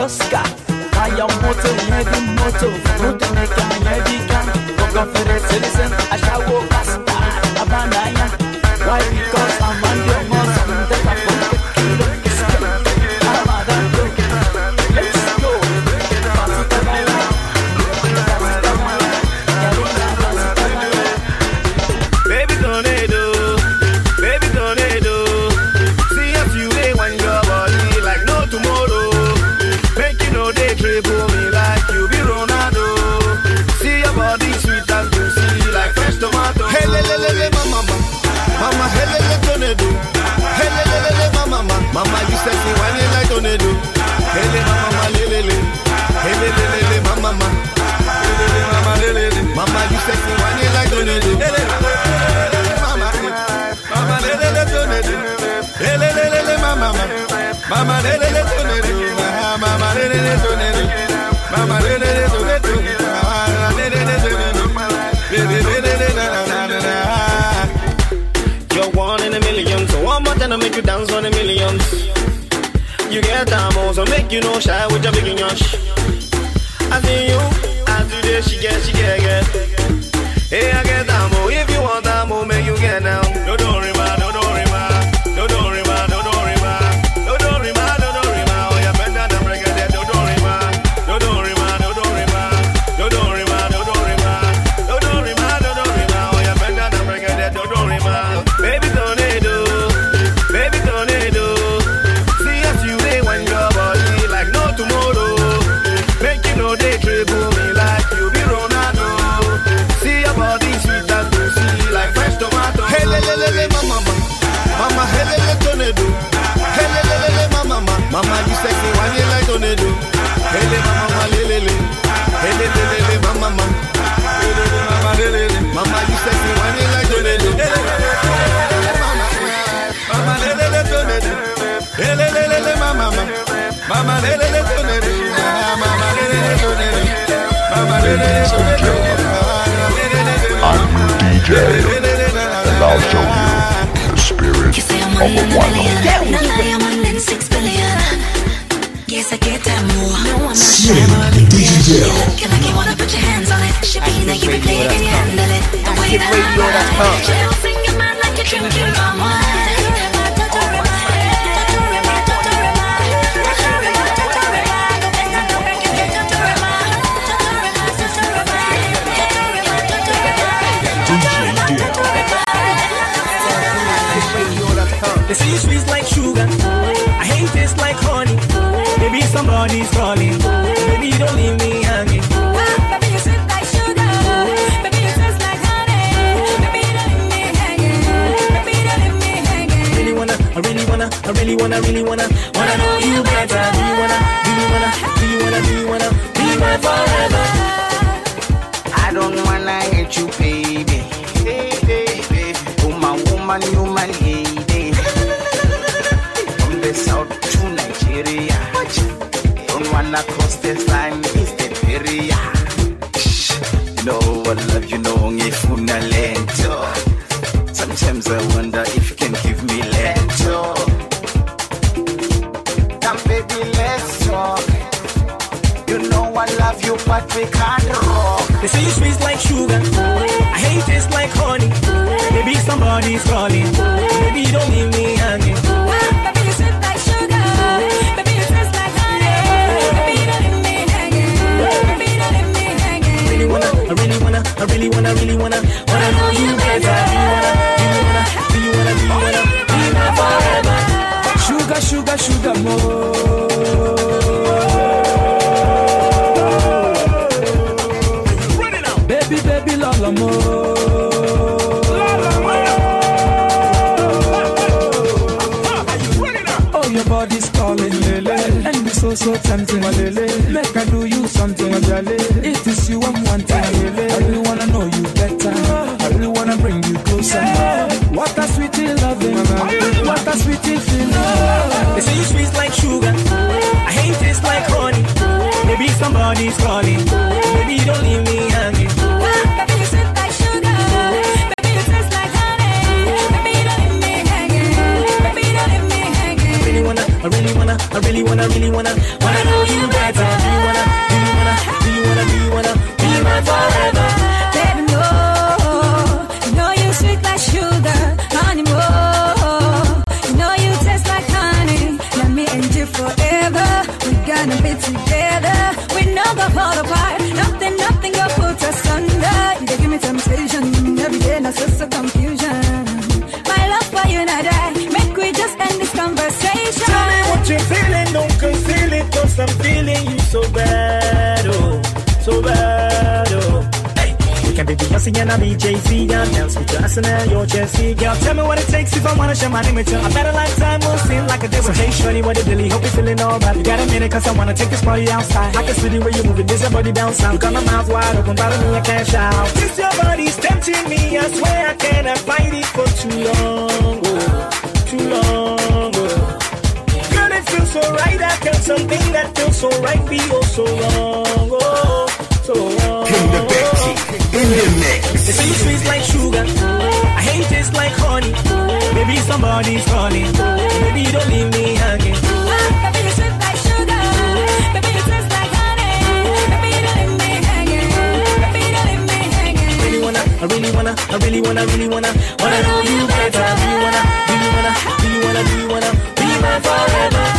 wanse yembe e lost E loska, e lost, e loska Kaya moto yedi moto Moto neka yedi kan Gogo citizen. Ashawo kasta Abana Mama lele le to mama lele le mama lele le toneru, mama lele le lele le na na na na. You're one in a million, so one more I make you dance on the millions. You get diamonds, I make you no shy with your big and I'll show you You want to put your hands on it. Should be that you can handle it. the spirit of a one six billion. Yes, They say you sweet like sugar. I hate this like honey. Maybe somebody's calling. Maybe you don't leave me hanging. Baby, you sweet like sugar. Baby, you like honey. Baby, don't leave me hanging. Baby, you don't leave me hanging. Really wanna, I really wanna, I really wanna, really wanna, wanna know you better. Do you wanna, do you wanna, do you wanna, do you wanna be my forever? I don't wanna hate you, baby. Nigeria. Don't wanna cross this line, it's the. Shh. You know I love you, know if una lento. Sometimes I wonder if you can give me lento. Come, baby, let's talk. You know I love you, but we can't rock. They say you sweet like sugar. I hate this like honey. Maybe somebody's calling. Maybe you don't leave me wanna, really wanna, wanna know you better. Do you wanna, do you wanna, do you wanna, be my forever? Sugar, sugar, sugar, more. It's so, tempting, lele. Make I do you something, lele. It is you I'm wanting, lele. I really wanna know you better. I really wanna bring you closer. What a sweet loving, what a sweet feeling. They say you sweet like sugar. I hate this like honey. Maybe somebody's calling. Maybe you don't leave me really wanna, really wanna, wanna, know you better. Do you wanna, do you wanna, do you wanna, do you wanna be my forever? I'm feeling you so bad, oh, so bad, oh. Hey, you can be Beyonce and I'll be Jay-Z, down dance with your Arsenal, your Chelsea, girl. Tell me what it takes if I wanna share my name with you. I bet a lifetime will seem like a day with hey, shorty, what it really, hope you're feeling alright. You got a minute, cause I wanna take this party outside. I can see the way you're moving, this your body down south. You got my mouth wide open, bother me, I can't shout. Your body's tempting me, I swear I cannot fight it for too long, oh, too long, oh. Girl, it feels so right something that feels so right, we so wrong. Oh, so wrong. The Becky, in the sweet like sugar. I hate taste like honey. Maybe somebody's calling. Maybe don't leave me hanging. Baby, like sugar. Baby, like honey. Baby, don't leave me hanging. Baby, don't leave me hanging. I really wanna, I really wanna, I really wanna, really wanna, wanna know you better. Really wanna, really wanna, really wanna, really wanna, be my forever.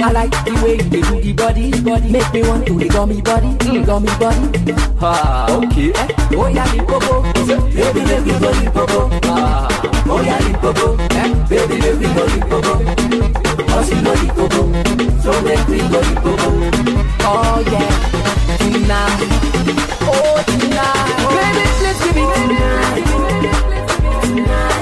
I like the way you do the body, body. Make me want to the gummy body, mm. gummy body. Ah, okay. Eh? Oh yeah, the popo. Baby, let me go the popo. Ah, oh yeah, the popo. Eh? Baby, let me go the popo. Oh, she know the popo. So make me go the popo. Oh yeah, Tonight, Oh Tina. Oh. Baby, let's give it tonight. Baby, let's give it tonight.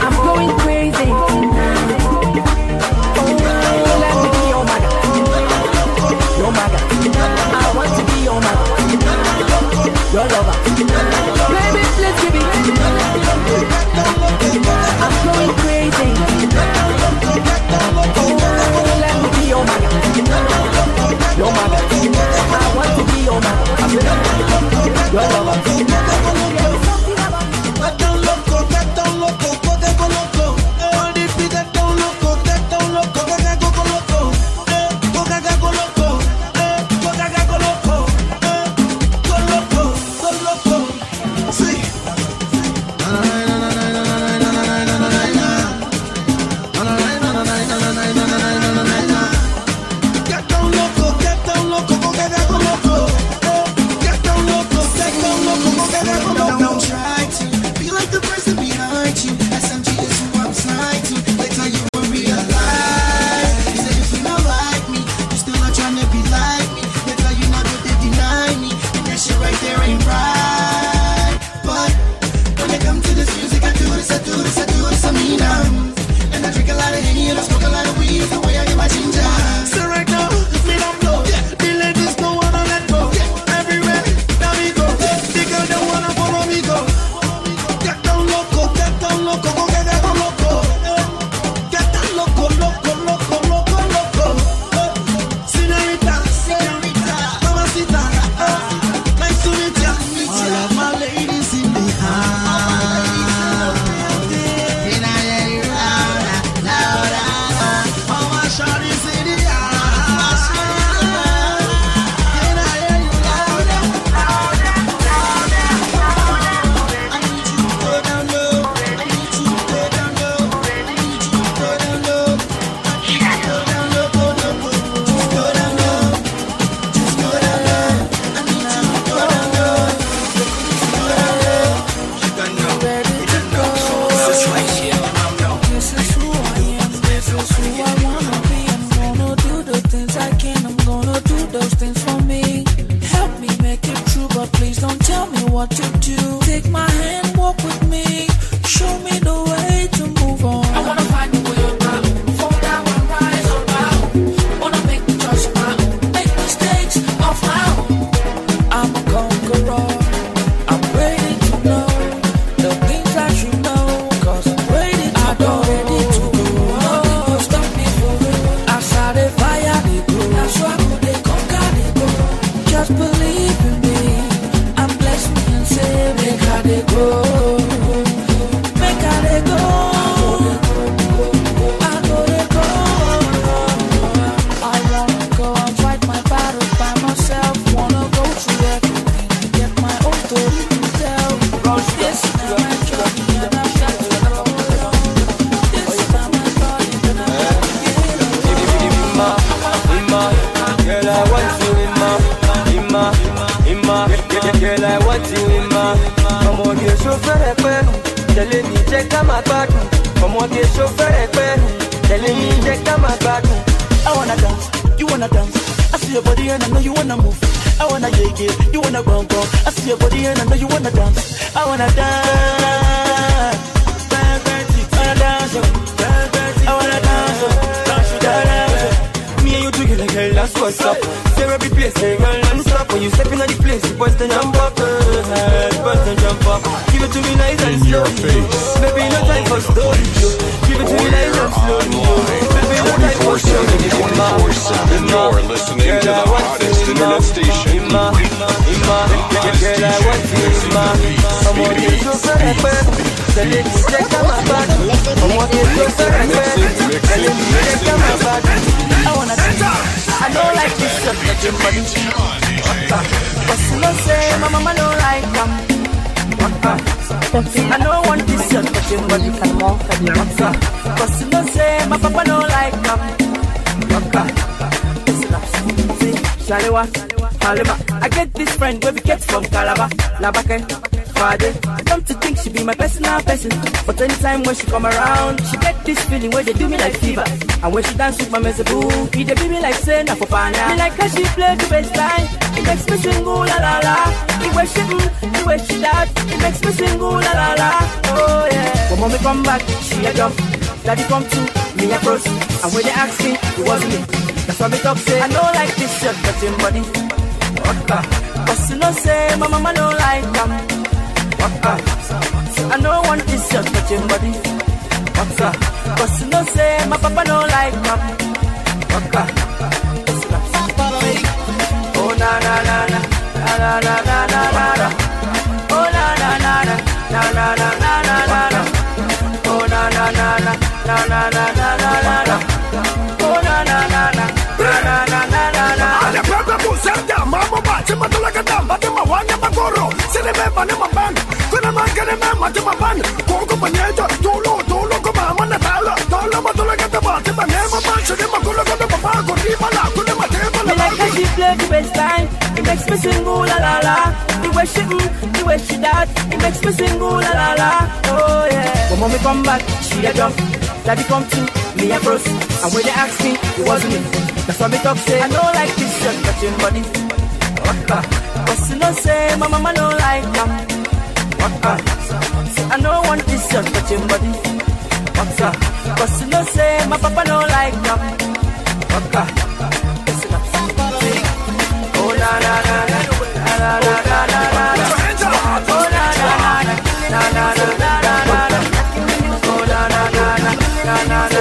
what to do. Halima. I get this friend where we get from Calabar, Labake, Friday. Come to think she be my personal person, but anytime when she come around, she get this feeling where they do me like fever. And when she dance with my mezeboo, he they be me like say for pana. Me like how she play the bass line, it makes me sing ooh la la la. The way she mm, the way she that, it makes me sing ooh la la la. Oh yeah. When mommy come back, she a jump. Daddy come to me a cross, and when they ask me, it wasn't me. That's why me talk say I don't like this shirt, but your body. Waka. Cause you know say my mama don't like them. Waka. I this shirt, but your body. Waka. Cause you know say my papa don't like them. Waka. Oh na na na na na na na na na na. Oh na na na na na na na na na na. Oh na na na na na na na na na na mambo bati matulaga damba te magoro sile beba ne maban kuna mangene me mati maban koko panyeja tolo tolo ko mama na tala tolo matulaga damba te bane maban sile makulo ko de baba ko di mala kule mate Me like how she the bass line. It makes me sing la la la. The way she mm, the way she that, it makes me sing la la la. Oh yeah. When mommy come back, she a jump. Daddy come to me a cross. And when they ask me, it wasn't me. That's why me talk say I don't like this shirt, but body. Waka. Cause you know say my mama don't like them. Waka. I don't want this your body. Waka. Cause you know say my papa don't like them. Waka. Listen up. Oh na na na na na na na na na na. Oh na na na na na na na na na na. Oh na na na na na na na na na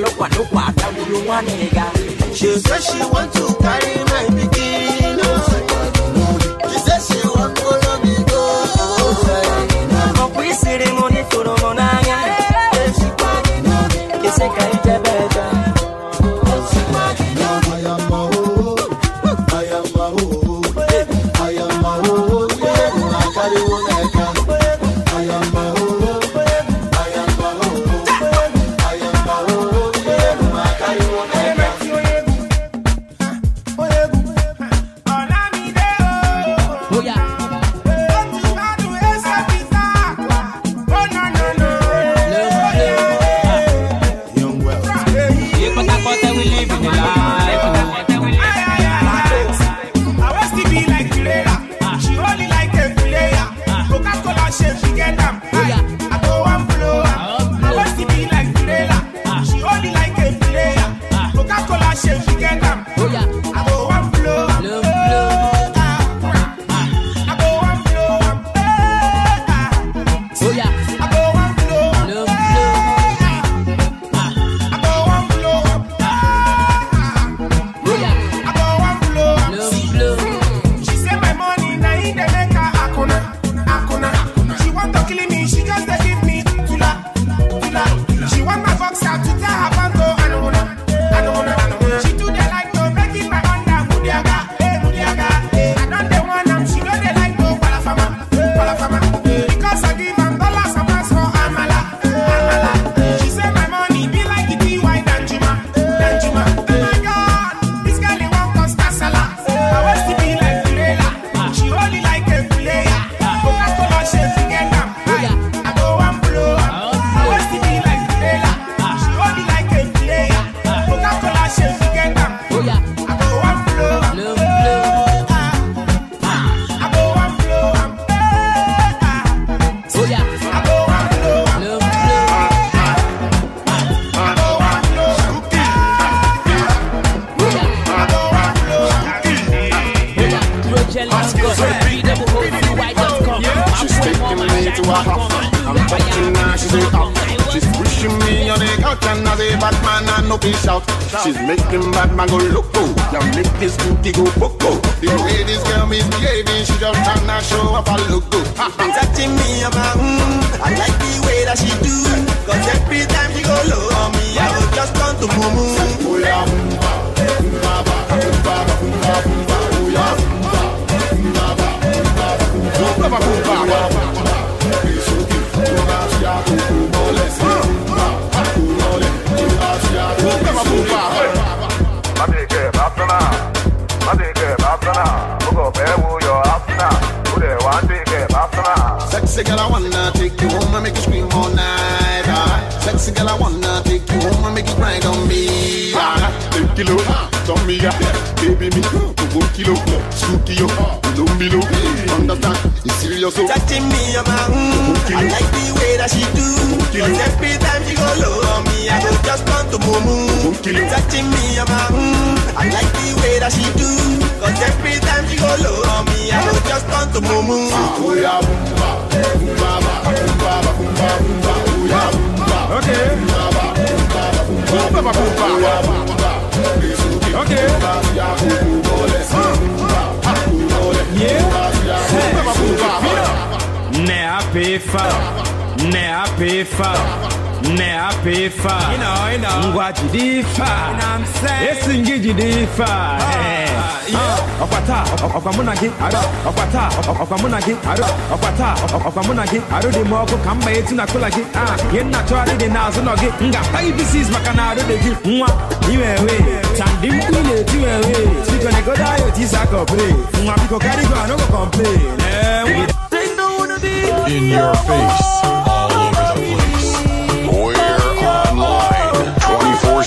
look what look. She said she want to carry my bikini. Response Mumu. Okay. Okay. Yeah. Ne apefa, ne. Ngwa jide fa esi ngị jide fa Eh. Ah, ọkwa taa ọkwa mụ na gị arụ ọkwa taa ọkwa mụ na gị arụ ọkwa taa ọkwa mụ na gị arụ dị m ọkụ ka mma etu na kụla gị Ah, ihe nna chọrọ dị n'azụ nọ gị m ga-akpa gị bisis maka na arụ dị gị nwa iwewe tandị mkpu na-eti wewe biko na egodo ahụ otu isi aka nwa biko karị go anụgo complain. Eh, In your face,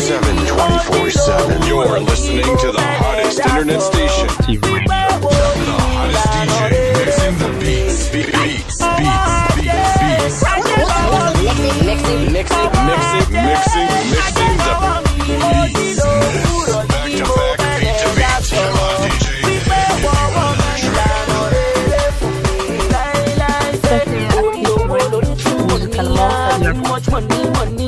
7, 24 7. You're listening to the hottest internet station. The hottest DJ mixing the beats. Be- Beats, beats, beats, beats. Mixing, mixing, mixing, mixing, mixing the beats. Money, money,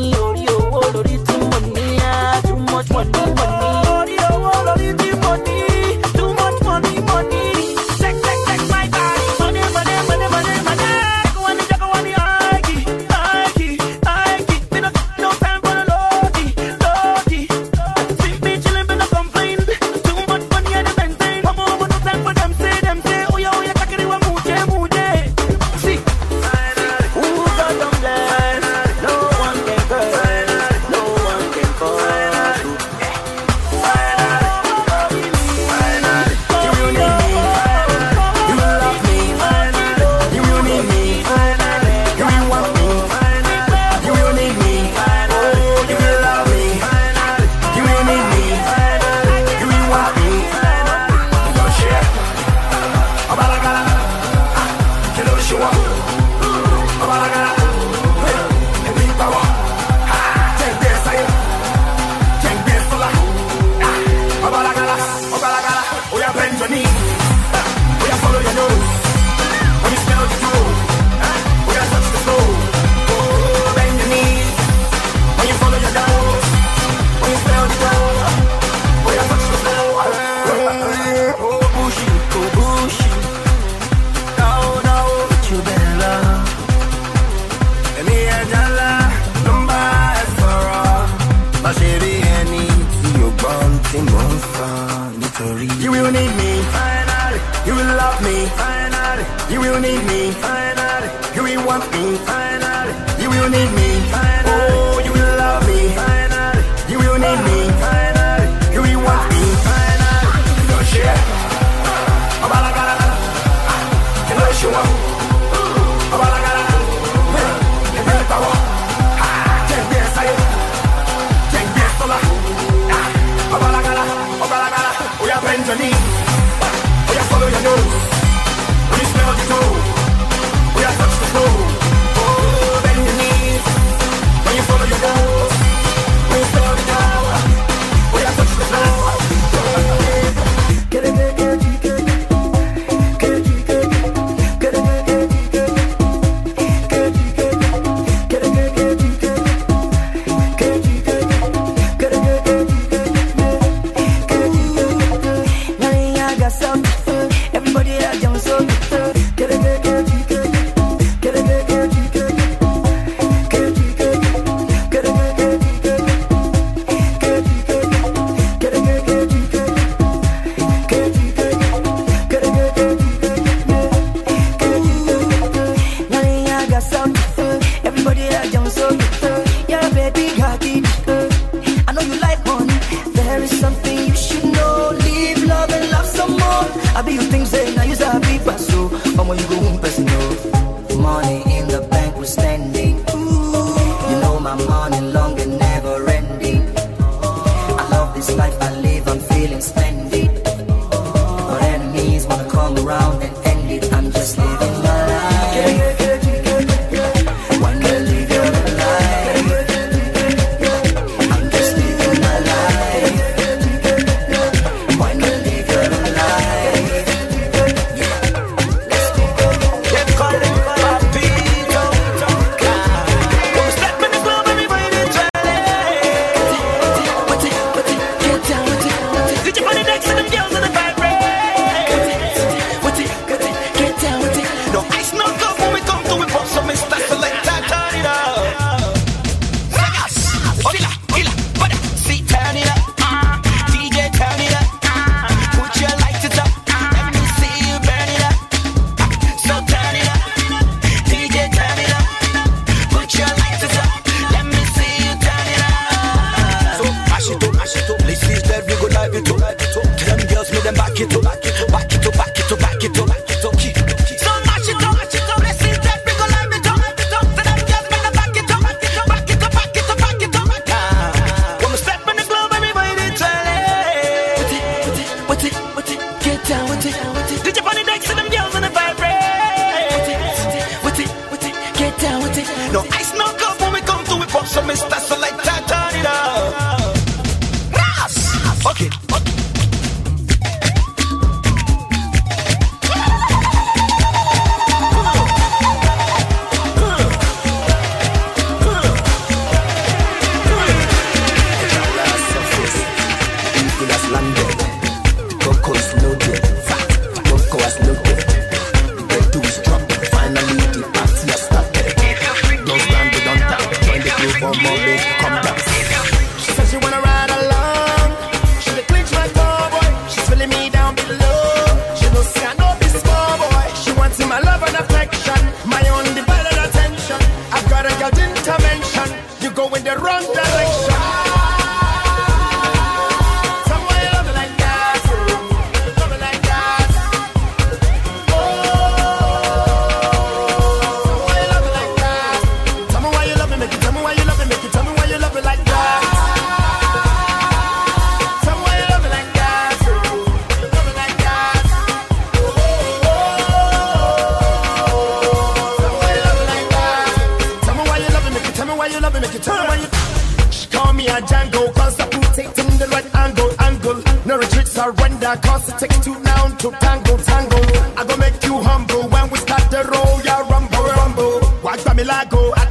I cause it takes two now to tango, tango. I gonna make you humble when we start the roll, ya rumble, rumble. Watch me like oh, go.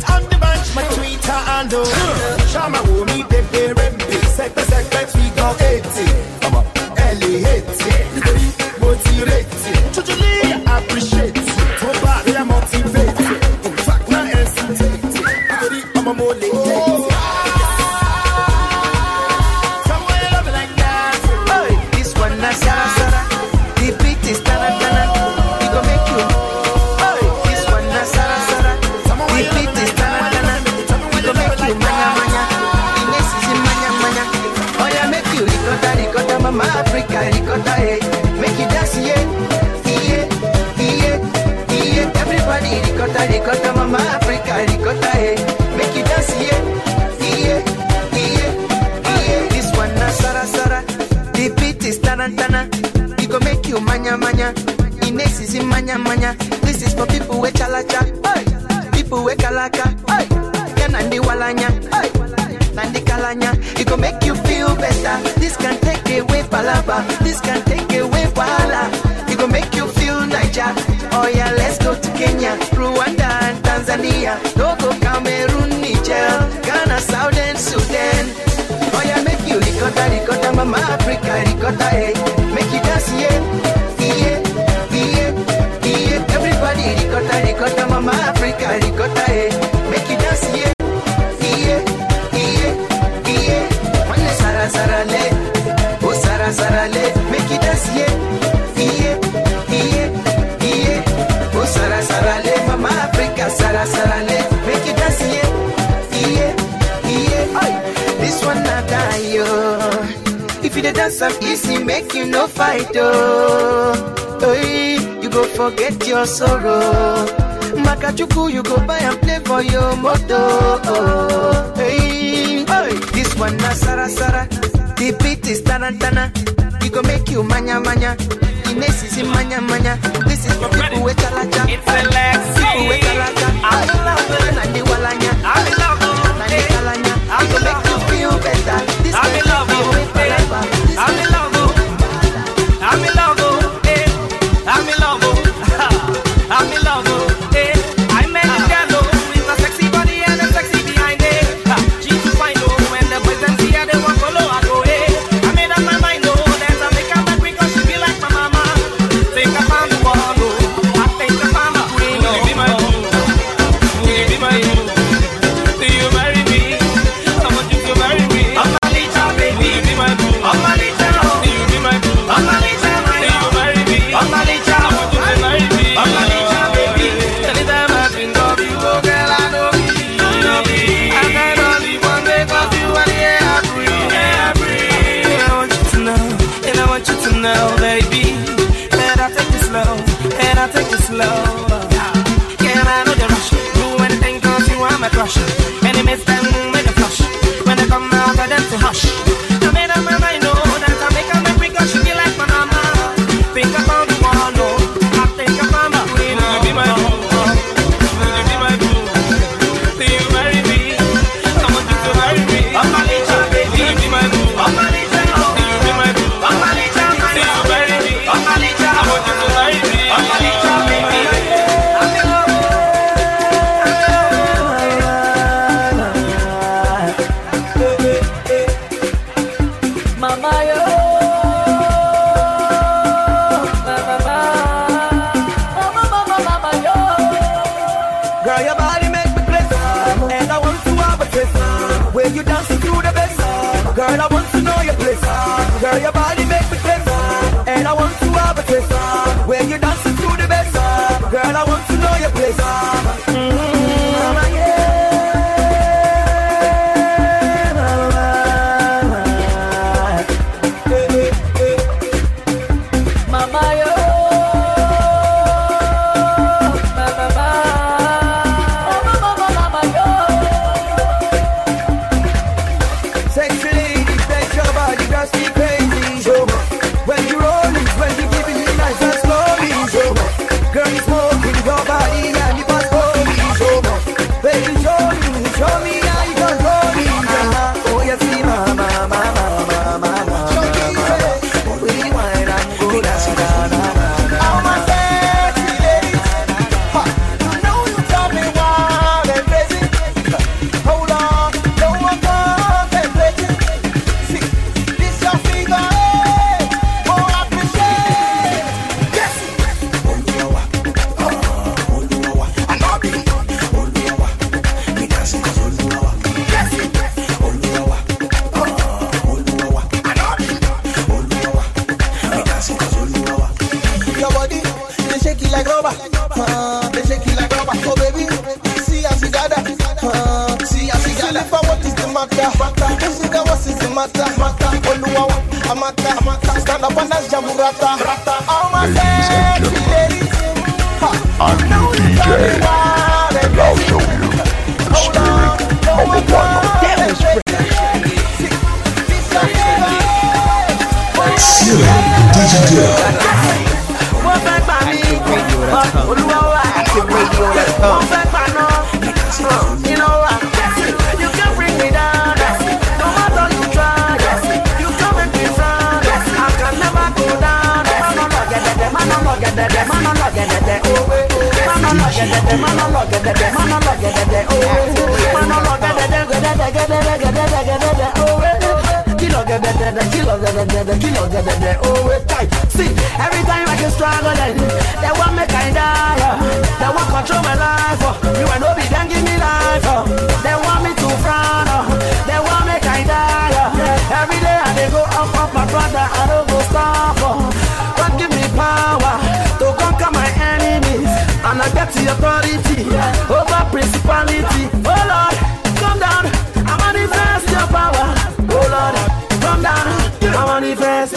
sorrow. Makachukwu, you go buy and play for your motor. crushing.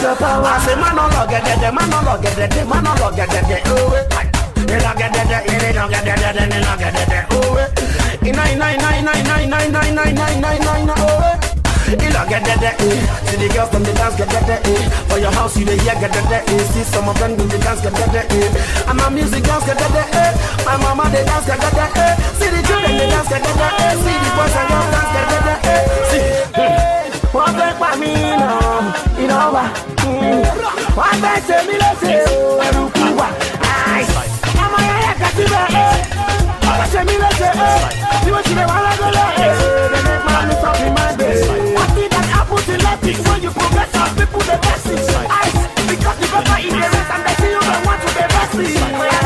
Your power I say man on lọ́gẹ̀dẹ̀ man on lọ́gẹ̀dẹ̀ man on lọ́gẹ̀dẹ̀ oh ìlọ́gẹ̀dẹ̀ ìlọ́gẹ̀dẹ̀ ìlọ́gẹ̀dẹ̀ oh iná iná iná iná iná iná iná iná iná iná iná iná oh ìlọ́gẹ̀dẹ̀ see the girls dem dey dance gẹ̀dẹ̀dẹ̀ for your house you dey hear gẹ̀dẹ̀dẹ̀ see some of them do dey dance gẹ̀dẹ̀dẹ̀ and my music dance gẹ̀dẹ̀dẹ̀ my mama dey dance gẹ̀dẹ̀dẹ̀ see the children dey dance gẹ̀dẹ̀dẹ̀ see the boys and girls dance gẹ̀dẹ̀dẹ̀ see. Wọ́n fẹ́ pa mí nà iná wa wọ́n fẹ́ ṣe mí léṣe ẹrù kú wa ọmọ yẹn yẹ kẹsí bẹ ẹ wọ́n ṣe léṣe ẹ tí wọ́n ti lè wọ́n lọ́gọ́lọ́ ẹ they make my money stop in my day I see that happen to let it when you progress some people dey vex it ice because the pepper in the rest and they see you don't want to dey vex.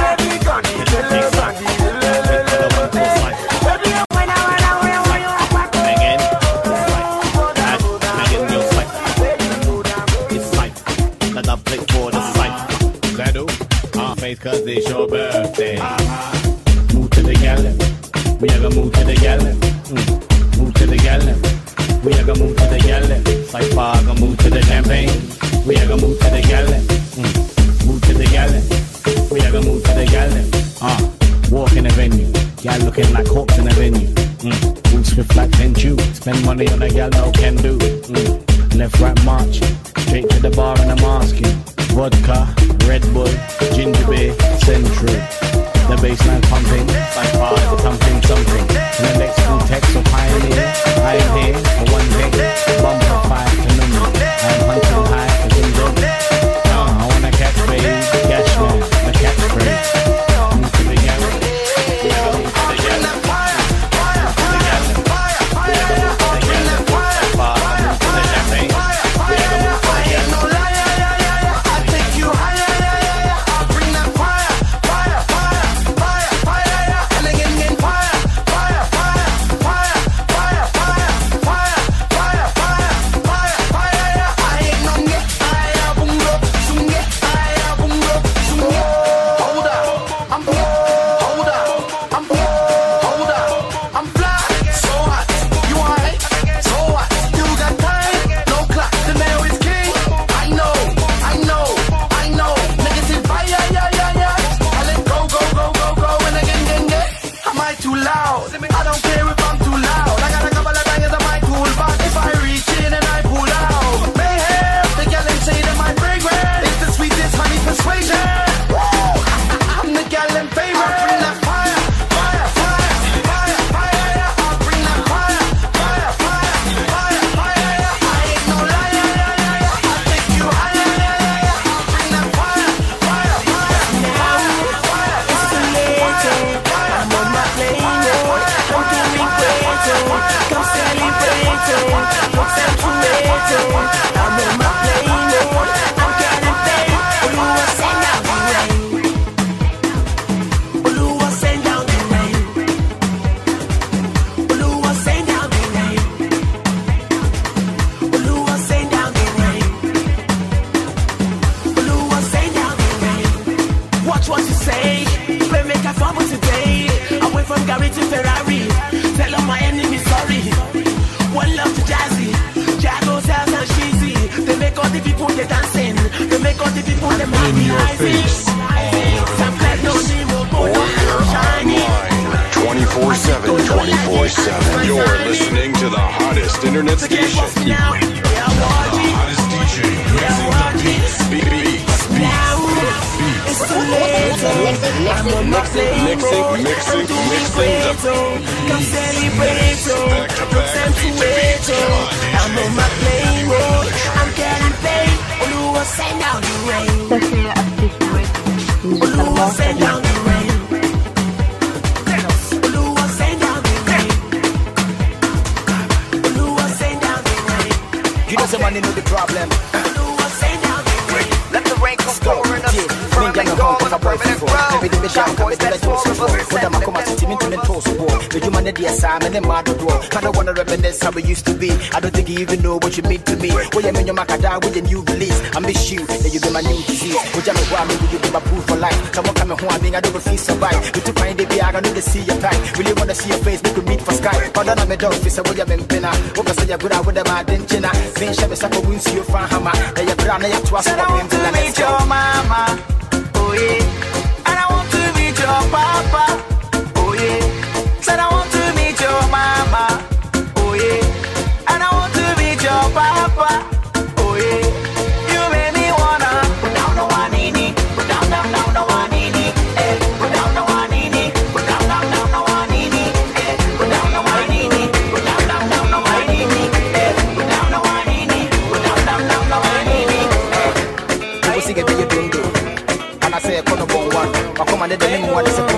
Cause it's your birthday. Move to the gallon. We are gonna move to the gallon. Mm. Move to the gallon. We are gonna move to the gallon. Like far gonna move to the champagne. We are gonna move to the gallon. Mm. Move to the gallon. We are gonna move to the gallon. Uh, walk in the venue. Y'all looking like hawks in the venue. Mm. Move swift like Tenchu. Spend money on a gal no can do. Mm. Left, right, march. Straight to the bar and I'm asking. Vodka, Red Bull, ginger beer, Central. The baseline pumping, like far the pumping something. And the next full text of pioneer. I am here for one thing. Bumper five to number. I'm hunting high what say. Make a fumble today. I went from Gary to Ferrari. Tell all my enemies sorry. One love to Jazzy. Jago Sales and Sheezy. They make all the people they dancing. They make all the people they happy rising. Some like no Nemo, Bono, shiny. 24 7, 24 7. You're listening to the hottest internet station. It's too late. I'm on my oh. I'm doing great. Come celebrate, to. I'm on my. I'm getting paid. Oluwa send down the rain. Oluwa send down the rain. You somebody know the problem. A boy for Baby the bishop come to the toast for Put them a come at it into the toast for The human the DSM and the mad do I don't wanna reminisce how we used to be. I don't think you even know what you mean to me. When you mean your macada with your new release. I miss you, then you be my new disease. Would you know me, will you be my proof for life? Someone coming home, I mean I don't feel survive You took my day, I don't need to see your time Really wanna see your face, we meet for sky? But then I'm a dog, face, what you been pinna Oka say you're good out with them, I didn't china Being shabby, sako, wins you from hammer Then you're brown, then you're twice, Said I want to meet your mama, oh yeah. And I want to meet your papa, oh yeah. Said I want And then one is a